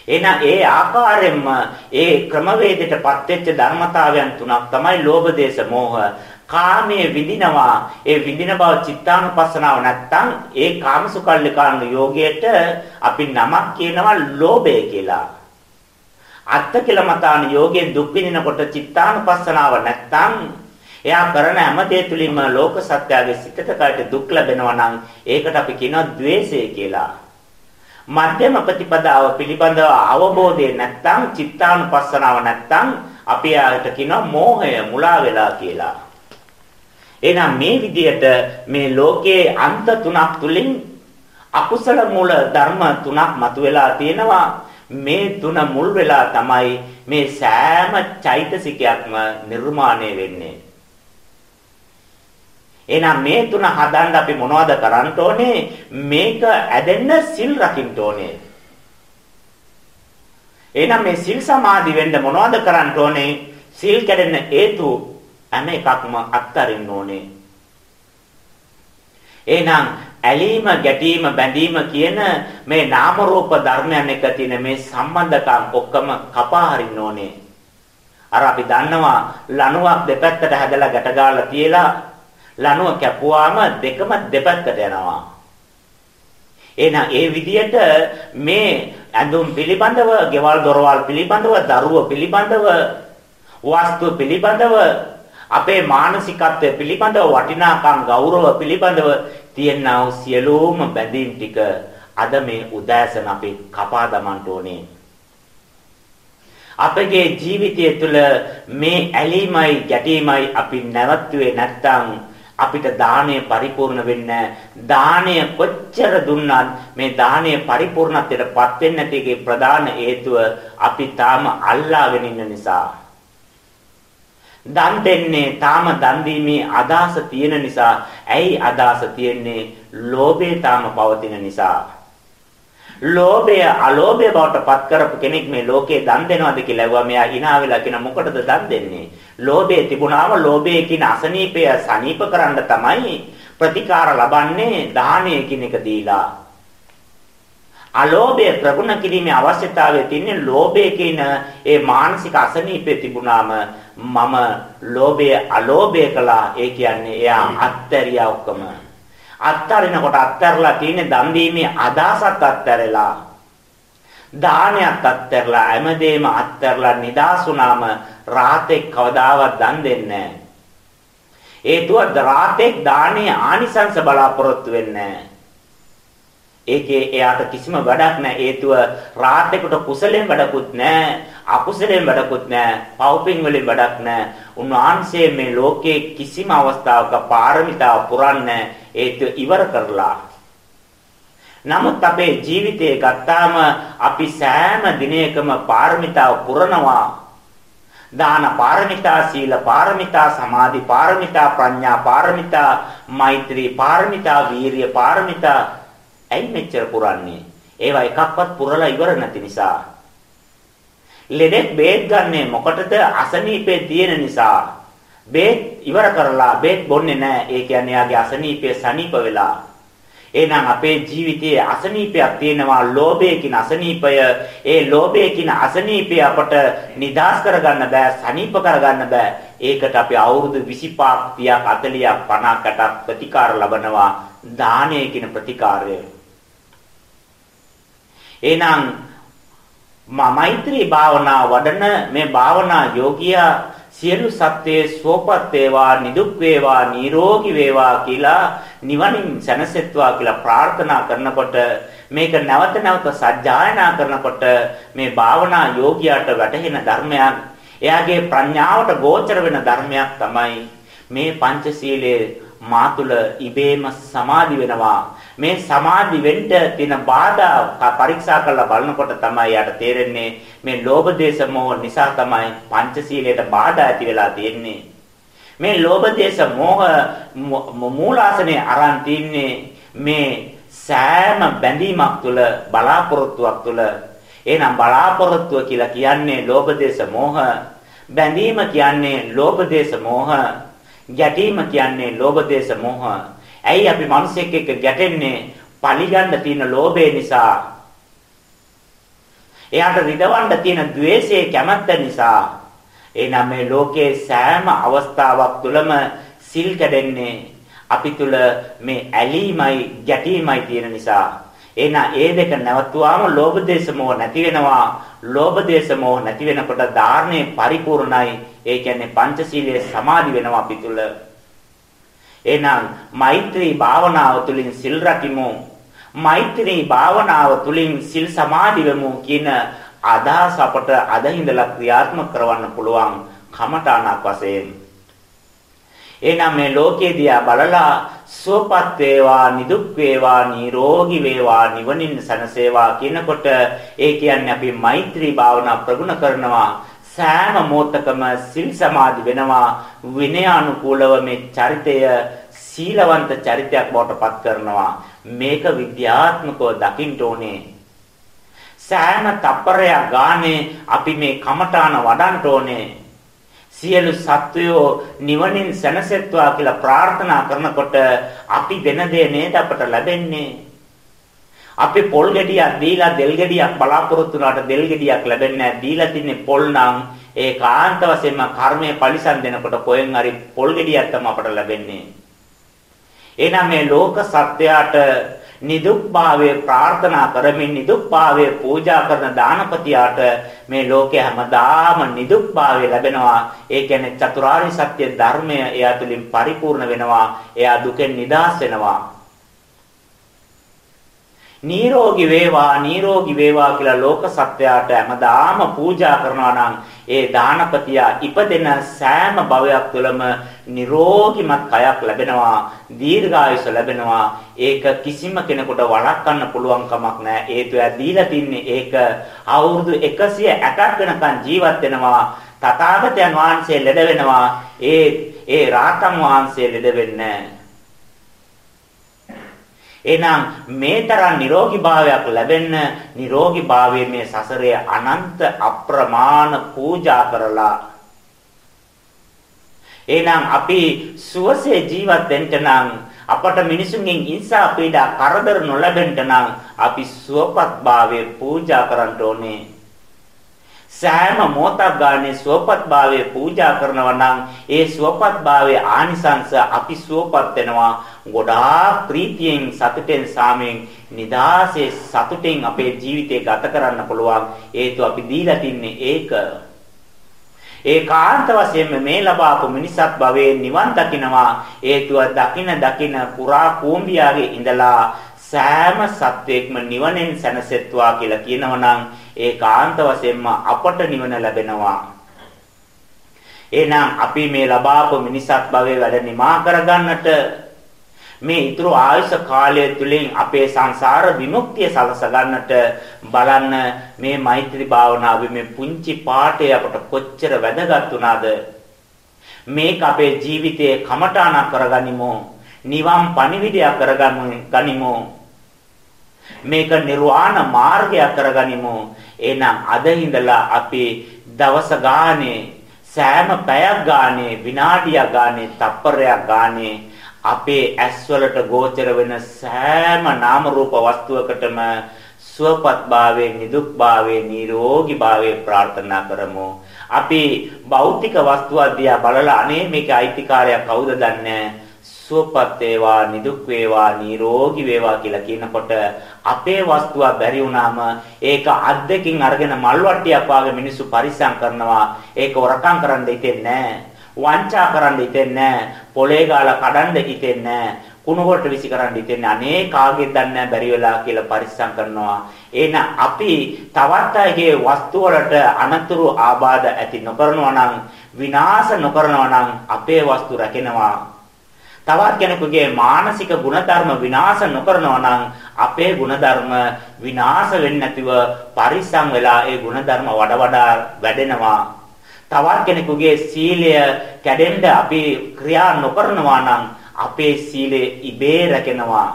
එහෙනම් ඒ ආකාරයෙන්ම ඒ ක්‍රමවේදයටපත් වෙච්ච ධර්මතාවයන් තුනක් තමයි ලෝභ දේශ මොහ. කාමයේ විඳිනවා ඒ විඳින බව චිත්තානුපස්සනාව නැත්තම් ඒ කාමසුකල්ලිකාන යෝගයට අපි නමක් කියනවා ලෝභය කියලා. අත්ත කියලා මතාන යෝගයෙන් දුක් විඳිනකොට චිත්තානුපස්සනාව නැත්තම් එයා කරන හැම දේ තුලින්ම ලෝක සත්‍යයේ සිතට කාට දුක් ලැබෙනවා නම් ඒකට අපි කියනවා द्वේෂය කියලා. මධ්‍යම ප්‍රතිපදාව පිළිබඳව අවබෝධය නැත්තම් චිත්තානුපස්සනාව නැත්තම් අපි ආයත කියනවා මෝහය මුලා වෙලා කියලා. එහෙනම් මේ විදිහට මේ ලෝකයේ අන්ත තුනක් තුලින් අකුසල මූල ධර්ම තුනක් මතුවලා තියෙනවා මේ තුන මුල් වෙලා තමයි මේ සෑම චෛතසිකයක්ම නිර්මාණය වෙන්නේ. එහෙනම් මේ තුන හදන්න අපි මොනවද කරන්න ඕනේ? මේක ඇදෙන්න සිල් රකින්න ඕනේ. එහෙනම් මේ සිල් සමාධි වෙන්න මොනවද කරන්න ඕනේ? සිල් කැඩෙන්න හේතු හැම එකක්ම අත්හරින්න ඕනේ. එහෙනම් ඇලීම ගැටීම බැඳීම කියන මේ නාම රූප ධර්මයන් එක තියෙන මේ සම්බන්ධකම් ඔක්කොම කපා හරින්න ඕනේ. අර අපි දන්නවා ලණුවක් දෙපැත්තට හැදලා ගැට ගාලා තියලා ලණුව කැපුවාම දෙකම දෙපැත්තට යනවා. එහෙනම් ඒ විදිහට මේ ඇඳුම් පිළිබඳව, ගෙවල් දොරවල් පිළිබඳව, දරුව පිළිබඳව, වස්තු පිළිබඳව අපේ මානසිකත්වය පිළිබඳව වටිනාකම් ගෞරව පිළිබඳව තියෙනා වූ සියලුම බැඳීම් ටික අද මේ උදෑසන අපි කපා දමන්න ඕනේ. අපගේ ජීවිතය තුළ මේ ඇලීමයි ගැටීමයි අපි නැවතුවේ නැත්තම් අපිට දාණය පරිපූර්ණ වෙන්නේ දාණය කොච්චර දුන්නත් මේ දාණය පරිපූර්ණත්වයටපත් වෙන්නේ නැති ප්‍රධාන හේතුව අපි තාම අල්ලාගෙන ඉන්න නිසා දන් දෙන්නේ තාම දන් දීමේ අදහස තියෙන නිසා ඇයි අදහස තියෙන්නේ? ලෝභය තාම පවතින නිසා. ලෝභය අලෝභය බවට පත් කරපු කෙනෙක් මේ ලෝකේ දන් දෙනවද කියලා ඇහුවා. මෙයා hina වෙලා කියන මොකටද දන් දෙන්නේ? ලෝභය තිබුණාම ලෝභය කියන අසනීපය සනීප කරන්න තමයි ප්‍රතිකාර ලබන්නේ දාහණය කියන එක දීලා. අලෝභය ප්‍රගුණ කිරීමේ අවශ්‍යතාවය තියෙන්නේ ලෝභය කියන ඒ මානසික අසනීපේ තිබුණාම මම ලෝභය අලෝභය කළා. ඒ කියන්නේ එයා අත්තරියා ඔක්කොම. අත්තරිනකොට අත්තරලා තියෙන්නේ දන් දීමේ අදාසත් අත්තරලා. දානයක් අත්තරලා. හැමදේම අත්තරලා නිදාසුනාම රාතේ කවදාවත් දන් දෙන්නේ නැහැ. හේතුව රාතේ දානේ ආනිසංස බලාපොරොත්තු වෙන්නේ නැහැ ඒකේ එයාට කිසිම වැඩක් නැහැ. හේතුව රාත්‍රිකට කුසලයෙන් වැඩකුත් නැහැ. අකුසලයෙන් වැඩකුත් නැහැ. පව්පින් වලින් වැඩක් නැහැ. උන්වහන්සේ මේ ලෝකයේ කිසිම අවස්ථාවක පාරමිතාව පුරන්නේ හේතු ඉවර කරලා. නමුත් අපේ ජීවිතේ ගත්තාම අපි සෑම දිනයකම පාරමිතාව පුරනවා. දාන පාරමිතා සීල පාරමිතා සමාධි පාරමිතා ප්‍රඥා පාරමිතා මෛත්‍රී පාරමිතා වීරිය පාරමිතා ඇයි මෙච්චර පුරන්නේ? ඒවා එකක්වත් පුරලා ඉවර නැති නිසා. ලෙඩෙක් බේත් ගන්නේ මොකටද? අසනීපේ තියෙන නිසා. බේත් ඉවර කරලා බේත් බොන්නේ නැහැ. ඒ කියන්නේ යාගේ අසනීපය සනීප වෙලා. එහෙනම් අපේ ජීවිතයේ අසනීපයක් තියෙනවා ලෝභයකින් අසනීපය ඒ ලෝභයකින් අසනීපය අපට නිදාස් කරගන්න බෑ සනීප කරගන්න බෑ ඒකට අපි අවුරුදු 25ක් 30ක් 40ක් 50කට ප්‍රතිකාර ලබනවා දානය කියන ප්‍රතිකාරය එහෙනම් මෛත්‍රී භාවනා වඩන මේ භාවනා යෝගියා සියලු සත්වයේ සුවපත් වේවා නිදුක් වේවා නිරෝගී වේවා කියලා නිවනින් සැනසෙත්වා කියලා ප්‍රාර්ථනා කරනකොට මේක නැවත නැවත සජ්ජායනා කරනකොට මේ භාවනා යෝගියාට වැටහෙන ධර්මයක් එයාගේ ප්‍රඥාවට ගෝචර වෙන ධර්මයක් තමයි මේ පංචශීලයේ මා තුළ ඉබේම සමාධි වෙනවා. මේ සමාධි වෙන්න තියෙන බාධා පරීක්ෂා කරලා බලනකොට තමයි යාට තේරෙන්නේ මේ ලෝභ දේශ මොහ නිසා තමයි පංචශීලයට බාධා ඇති වෙලා තියෙන්නේ. මේ ලෝභ දේශ මොහ මූලාසනේ අරන් තින්නේ මේ සෑම බැඳීමක් තුළ බලාපොරොත්තුවක් තුළ. එහෙනම් බලාපොරොත්තුව කියලා කියන්නේ ලෝභ දේශ මොහ. බැඳීම කියන්නේ ලෝභ දේශ මොහ. ගැටීම කියන්නේ ලෝභ දේශ මොහ ඇයි අපි මිනිසෙක් එක්ක ගැටෙන්නේ? පලිගන්න තියෙන ලෝභය නිසා. එයාට රිදවන්න තියෙන द्वේෂයේ කැමැත්ත නිසා. එනනම් මේ ලෝකයේ සෑම අවස්ථාවක් තුළම සිල් කැඩෙන්නේ අපි තුල මේ ඇලීමයි ගැටීමයි තියෙන නිසා. එහෙනම් ඒ දෙක නැවතුවාම ලෝභ දේශ මොහ නැති වෙනවා. ලෝභ දේශ මොහ නැති වෙනකොට ධාර්ණේ පරිපූර්ණයි. ඒ කියන්නේ පංචශීලයේ සමාධි වෙනවා අපි තුල. එහෙනම් මෛත්‍රී භාවනාව තුළින් සිල් රකිමු. මෛත්‍රී භාවනාව තුළින් සිල් සමාදිවමු කියන අදහස අපට අද ඉඳලා ක්‍රියාත්මක කරවන්න පුළුවන් කමඨාණක් වශයෙන්. එහෙනම් මේ ලෝකේදී බලලා සුවපත් වේවා නිදුක් වේවා නිරෝගී වේවා නිවනින් සැනසේවා කියනකොට ඒ කියන්නේ අපි මෛත්‍රී භාවනා ප්‍රගුණ කරනවා. සෑම මොහොතකම සිල් සමාධි වෙනවා. විනයානුකූලව මේ චරිතය සීලවන්ත චරිතයක් බවට පත් කරනවා. මේක විද්‍යාත්මකව දකින්න ඕනේ. සෑම තප්පරයක් ගානේ අපි මේ කමඨාන වඩන්න ඕනේ. සියලු සත්වයෝ නිවනින් සැනසෙත්වා කියලා ප්‍රාර්ථනා කරනකොට අපි වෙන දේ නේද අපට ලැබෙන්නේ අපි පොල් ගෙඩියක් දීලා දෙල් ගෙඩියක් බලාපොරොත්තු වුණාට දෙල් ගෙඩියක් ලැබෙන්නේ නැහැ. දීලා තින්නේ පොල් නම් ඒ කාන්ත වශයෙන්ම කර්මයේ පරිසම් දෙනකොට කොහෙන් හරි පොල් ගෙඩියක් තමයි අපට ලැබෙන්නේ. එහෙනම් මේ ලෝක සත්‍යයට නිදුක්භාවයේ ප්‍රාර්ථනා කරමින් නිදුක්භාවයේ පූජා කරන දානපතියාට මේ ලෝකේ හැමදාම නිදුක්භාවය ලැබෙනවා. ඒ කියන්නේ චතුරාර්ය සත්‍ය ධර්මය එයා තුළින් පරිපූර්ණ වෙනවා. එයා දුකෙන් නිදහස් වෙනවා. නිරෝගී වේවා නිරෝගී වේවා කියලා ලෝක සත්‍යයට හැමදාම පූජා කරනවා නම් ඒ දානපතියා ඉපදෙන සෑම භවයක් තුළම නිරෝගිමත් කයක් ලැබෙනවා දීර්ඝායුෂ ලැබෙනවා. ඒක කිසිම කෙනෙකුට වළක්වන්න පුළුවන් කමක් නැහැ හේතුව දීලා තින්නේ ඒක අවුරුදු 160ක් වෙනකන් ජීවත් වෙනවා. තථාගතයන් වහන්සේ ලෙඩ වෙනවා. ඒ ඒ රාතන් වහන්සේ ලෙඩ වෙන්නේ නැහැ එහෙනම් මේ තරම් නිරෝගී භාවයක් ලැබෙන්න නිරෝගී භාවයේ මේ සසරේ අනන්ත අප්‍රමාණ පූජා කරලා එහෙනම් අපි සුවසේ ජීවත් වෙන්න නම් අපට මිනිසුන්ගෙන් ඉන්සා පීඩා කරදර නොලැබෙන්න නම් අපි සුවපත් භාවයේ පූජා කරන්න ඕනේ. සෑම මොහොතක් ගානේ සුවපත්භාවයේ පූජා කරනවා නම් ඒ සුවපත්භාවයේ ආනිසංස අපි සුවපත් වෙනවා. ගොඩාක් ප්‍රීතියෙන් සතුටෙන් සාමයෙන් නිදාසේ සතුටෙන් අපේ ජීවිතය ගත කරන්න පුළුවන්. හේතු අපි දීලා තින්නේ ඒක. ඒකාන්ත වශයෙන්ම මේ ලබාපු මිනිසත් භවයේ නිවන් දකින්නවා හේතුව දකින දකින පුරා කෝම්බියාගේ ඉඳලා සෑම සත්වයක්ම නිවනෙන් සැනසෙත්වා කියලා කියනවනම් ඒකාන්ත වශයෙන්ම අපට නිවන ලැබෙනවා. එහෙනම් අපි මේ ලබාපු මිනිසත් භවයේ වැඩ නිමා කරගන්නට මේ ඊතුරු ආයුෂ කාලය තුලින් අපේ සංසාර විමුක්තිය සලස ගන්නට බලන්න මේ මෛත්‍රී භාවනාවේ මේ පුංචි පාඩේ අපට කොච්චර වැදගත් වුණාද? මේක අපේ ජීවිතයේ කමඨාණක් කරගනිමු. නිවන් පණිවිඩයක් කරගනිමු. මේක නිර්වාණ මාර්ගයක් කරගනිමු එහෙනම් අද ඉඳලා අපි දවස ගානේ සෑම පැයක් ගානේ විනාඩියක් ගානේ තප්පරයක් ගානේ අපේ ඇස්වලට ගෝචර වෙන සෑම නාම රූප වස්තුවකටම සුවපත්භාවයේ නිදුක්භාවයේ නිරෝගීභාවයේ ප්‍රාර්ථනා කරමු. අපි භෞතික වස්තු අධ්‍යා බලලා අනේ මේක අයිතිකාරයා කවුද දන්නේ සුවපත් වේවා නිදුක් වේවා නිරෝගී වේවා කියලා කියනකොට අපේ වස්තුව බැරි වුණාම ඒක අද්දකින් අරගෙන මල් වට්ටියක් වාගේ මිනිස්සු පරිස්සම් කරනවා ඒක වරකම් කරන්න දෙන්නේ නැහැ වංචා කරන්න හිතෙන්නේ නැහැ. පොලේ ගාලා කඩන්න හිතෙන්නේ නැහැ. කුණුකොට විසි කරන්න හිතෙන්නේ අනේ කාගෙද දන්නේ බැරි වෙලා කියලා පරිස්සම් කරනවා. එන අපි තවත් අයගේ වස්තු වලට අනතුරු ආබාධ ඇති නොකරනවා නම් විනාශ නොකරනවා නම් අපේ වස්තු රැකෙනවා. තවත් කෙනෙකුගේ මානසික ගුණධර්ම විනාශ නොකරනවා නම් අපේ ගුණධර්ම විනාශ වෙන්නේ නැතිව පරිස්සම් වෙලා ඒ ගුණධර්ම වඩ වඩා වැඩෙනවා. තවත් කෙනෙකුගේ සීලය කැඩෙන්න අපි ක්‍රියා නොකරනවා නම් අපේ සීලය ඉබේ රැකෙනවා.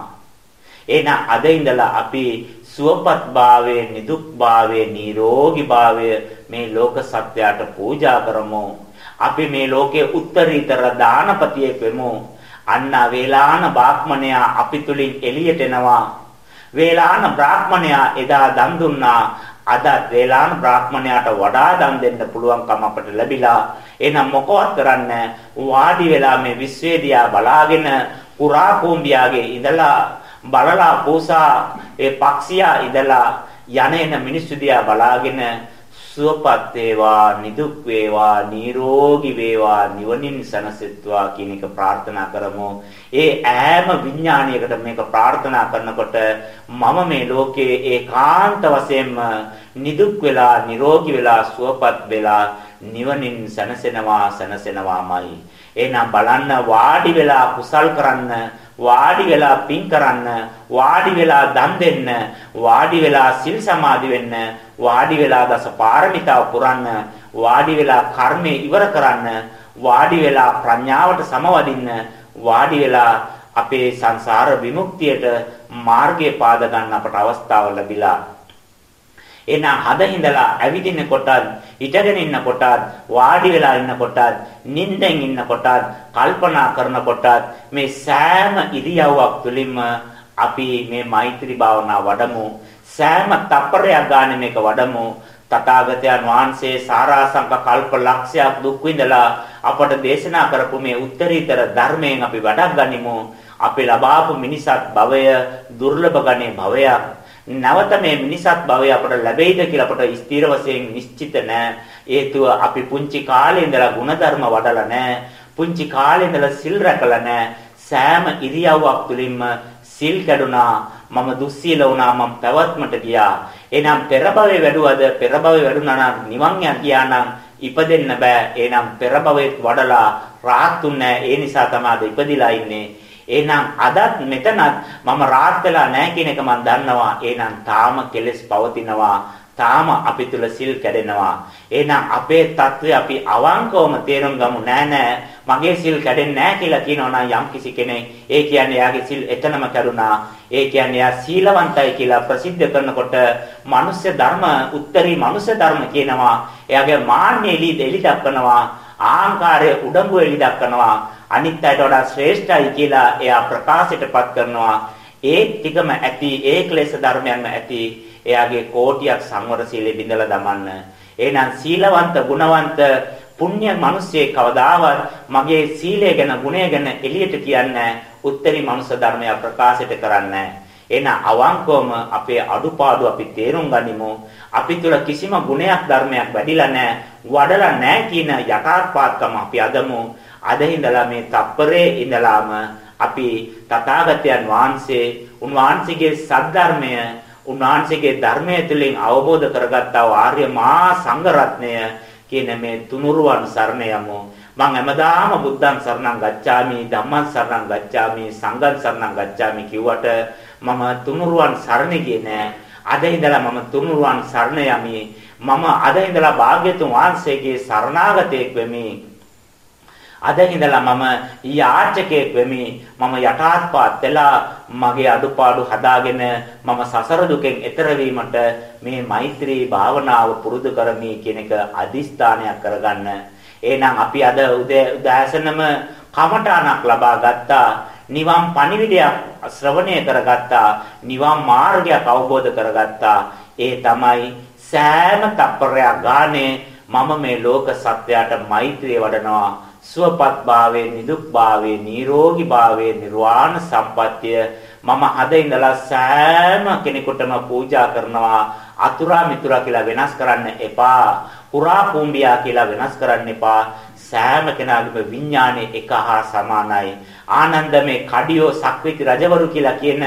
එහෙනම් අද ඉඳලා අපි සුවපත් භාවයේ නිදුක් භාවයේ නිරෝගී භාවය මේ ලෝක සත්‍යයට පූජා කරමු. අපි මේ ලෝකයේ උත්තරීතර දානපතියෙක් වෙමු. අන්න වේලාන බ්‍රාහ්මණයා අපි තුලින් එළියට එනවා. වේලාන බ්‍රාහ්මණයා එදා දන් දුන්නා. අද වේලාන බ්‍රාහ්මණයාට වඩා දන් දෙන්න පුළුවන්කම අපට ලැබිලා එහෙනම් මොකවත් කරන්න වාඩි වෙලා මේ විශ්වේදියා බලාගෙන පුරා කුඹියාගේ ඉඳලා බලලා පූසා ඒ පක්ෂියා ඉඳලා යන එන මිනිස්සු දිහා බලාගෙන සුවපත් වේවා නිදුක් වේවා නිරෝගී වේවා නිවනින් සනසෙත්වා කියන එක ප්‍රාර්ථනා කරමු. ඒ ඈම විඥානයකට මේක ප්‍රාර්ථනා කරනකොට මම මේ ලෝකයේ ඒකාන්ත වශයෙන්ම නිදුක් වෙලා නිරෝගී වෙලා සුවපත් වෙලා නිවනින් සනසෙනවා සනසෙනවාමයි. එහෙනම් බලන්න වාඩි වෙලා කුසල් කරන්න වාඩි වෙලා පින් කරන්න වාඩි වෙලා දන් දෙන්න වාඩි වෙලා සිල් සමාදි වෙන්න වාඩි වෙලා දස පාරමිතාව පුරන්න වාඩි වෙලා කර්මය ඉවර කරන්න වාඩි වෙලා ප්‍රඥාවට සමවදින්න වාඩි වෙලා අපේ සංසාර විමුක්තියට මාර්ගය පාද ගන්න අපට අවස්ථාව ලැබිලා එහෙනම් හද හිඳලා ඇවිදින්න කොටත් හිටගෙන ඉන්න කොටත් වාඩි වෙලා ඉන්න කොටත් නිින්දෙන් ඉන්න කොටත් කල්පනා කරන කොටත් මේ සෑම ඉරියව්වක් තුළින්ම අපි මේ මෛත්‍රී භාවනාව වඩමු. සෑම තප්පරයක් ගන්න මේක වඩමු. තථාගතයන් වහන්සේ සාරාංශක කල්ප ලක්ෂයක් දුක් විඳලා අපට දේශනා කරපු මේ උත්තරීතර ධර්මයෙන් අපි වඩක් ගනිමු. අපි ලබාපු මිනිසත් භවය දුර්ලභ ගණේ භවයක්. නැවත මේ මිනිසත් භවය අපට ලැබෙයිද කියලා අපට ස්ථිර වශයෙන් නිශ්චිත නැහැ. හේතුව අපි පුංචි කාලේ ඉඳලා ಗುಣධර්ම වඩලා නැහැ. පුංචි කාලේ ඉඳලා සිල් රැකලා නැහැ. සෑම ඉරියව්වක් තුළින්ම සිල් කැඩුනා. මම දුස්සීල වුණා. මම පැවැත්මට ගියා. එහෙනම් පෙර භවයේ වැඩුවද පෙර භවයේ වැඩුණා නම් නිවන් යන ගියා නම් ඉපදෙන්න බෑ. එහෙනම් පෙර භවයේ වඩලා රාහත්ුන්නේ ඒ නිසා තමයි ඉපදිලා ඉන්නේ. එහෙනම් අදත් මෙතනත් මම රාත් වෙලා නැහැ කියන එක මම දන්නවා. එහෙනම් තාම කෙලස් පවතිනවා. තාම අපි තුල සිල් කැඩෙනවා. එහෙනම් අපේ తත්වය අපි අවංකවම තේරුම් ගමු නෑ නෑ මගේ සිල් කැඩෙන්නේ නෑ කියලා කියනවා නම් යම්කිසි කෙනෙක් ඒ කියන්නේ එයාගේ සිල් එතනම කැඩුනා. ඒ කියන්නේ එයා සීලවන්තයි කියලා ප්‍රසිද්ධ කරනකොට මනුෂ්‍ය ධර්ම උත්තරී මනුෂ්‍ය ධර්ම කියනවා. එයාගේ මාන්නේ එලි එලි දක්වනවා. ආහංකාරය උඩඟු එලි දක්වනවා. අනිත් අයට වඩා ශ්‍රේෂ්ඨයි කියලා එයා ප්‍රකාශයටපත් කරනවා. ඒ ටිකම ඇති ඒ ක්ලේශ ධර්මයන්ම ඇති එයාගේ කෝටියක් සංවර සීලෙ බිඳලා දමන්න. එහෙනම් සීලවන්ත ගුණවන්ත පුණ්‍ය මිනිස්සේ කවදාවත් මගේ සීලය ගැන ගුණය ගැන එළියට කියන්නේ උත්තරී මනුෂ්‍ය ධර්මය ප්‍රකාශයට කරන්නේ එන අවංකවම අපේ අඩුපාඩු අපි තේරුම් ගනිමු අපි තුල කිසිම ගුණයක් ධර්මයක් වැඩිලා නැහැ වඩලා නැහැ කියන යථාර්ථපාතකම අපි අදමු අද ඉඳලා මේ තප්පරේ ඉඳලාම අපි තථාගතයන් වහන්සේ උන්වහන්සේගේ සද්ධර්මය උන්වහන්සේගේ ධර්මය තුළින් අවබෝධ කරගත්තා ආර්ය මහා සංඝ රත්නය කියන මේ තුනුරුවන් සරණ යමු. මං හැමදාම බුද්ධං සරණං ගච්ඡාමි ධම්මං සරණං ගච්ඡාමි සංඝං සරණං ගච්ඡාමි කිව්වට මම තුනුරුවන් සරණ ගියේ නෑ. අද ඉඳලා මම තුනුරුවන් සරණ යමි. මම අද ඉඳලා භාග්‍යතුන් වහන්සේගේ සරණාගතයෙක් වෙමි. අද ඉඳලා මම යාචකයෙක් වෙමි. මම යටාත්පාත් වෙලා මගේ අඩුපාඩු හදාගෙන මම සසර දුකෙන් එතර වීමට මේ මෛත්‍රී භාවනාව පුරුදු කරමි කියන එක අදිස්ථානයක් කරගන්න. එහෙනම් අපි අද උදෑසනම කමඨාණක් ලබා ගත්තා. නිවන් පණිවිඩයක් ශ්‍රවණය කරගත්තා. නිවන් මාර්ගයක් අවබෝධ කරගත්තා. ඒ තමයි සෑම තප්පරයක් ගානේ මම මේ ලෝක සත්‍යයට මෛත්‍රිය වඩනවා. සුවපත් භාවයේ නිදුක් භාවයේ නිරෝගී භාවයේ නිර්වාණ සම්පත්තිය මම හද ඉඳලා සෑම කෙනෙකුටම පූජා කරනවා අතුරා මිතුරා කියලා වෙනස් කරන්න එපා පුරා කුඹියා කියලා වෙනස් කරන්න එපා සෑම කෙනාගේම විඥානේ එක හා සමානයි. ආනන්දමේ කඩියෝ සක්විති රජවරු කියලා කියන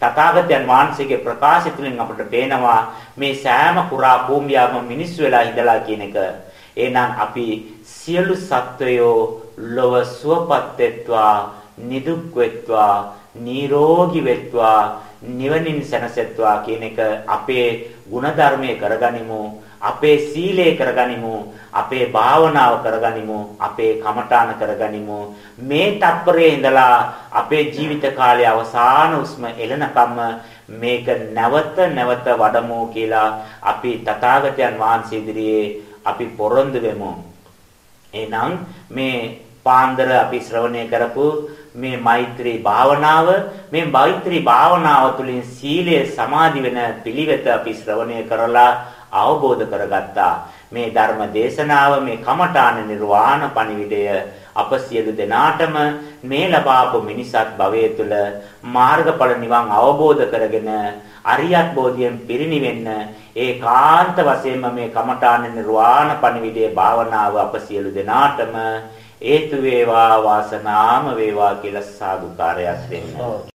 තථාගතයන් වහන්සේගේ ප්‍රකාශය තුළින් අපට පේනවා මේ සෑම පුරා භූමියම මිනිස්සු වෙලා ඉඳලා කියන එක. එහෙනම් අපි සියලු සත්වයෝ ලොව සුවපත් වෙත්වා, නිදුක් වෙත්වා, නිරෝගී වෙත්වා, නිවනින් සැනසෙත්වා කියන එක අපේ ಗುಣධර්මයේ කරගනිමු. අපේ සීලය කරගනිමු අපේ භාවනාව කරගනිමු අපේ කමඨාන කරගනිමු මේ තත්පරයේ ඉඳලා අපේ ජීවිත කාලයේ අවසාන උස්ම එළනකම්ම මේක නැවත නැවත වඩමු කියලා අපි තථාගතයන් වහන්සේ ඉදිරියේ අපි පොරොන්දු වෙමු එහෙනම් මේ පාන්දර අපි ශ්‍රවණය කරපු මේ මෛත්‍රී භාවනාව මේ මෛත්‍රී භාවනාව තුළින් සීලය සමාධි වෙන පිළිවෙත අපි ශ්‍රවණය කරලා අවබෝධ කරගත්තා. මේ ධර්ම දේශනාව මේ කමඨාන නිර්වාණ පණිවිඩය අප සියලු දෙනාටම මේ ලබාපු මිනිසත් භවයේ තුල මාර්ගඵල නිවන් අවබෝධ කරගෙන අරියත් බෝධියෙන් පිරිණිවෙන්න ඒකාන්ත වශයෙන්ම මේ කමඨාන නිර්වාණ පණිවිඩයේ භාවනාව අප සියලු දෙනාටම හේතු වේවා වාසනාම වේවා කියලා සාදුකාරයක් දෙන්න.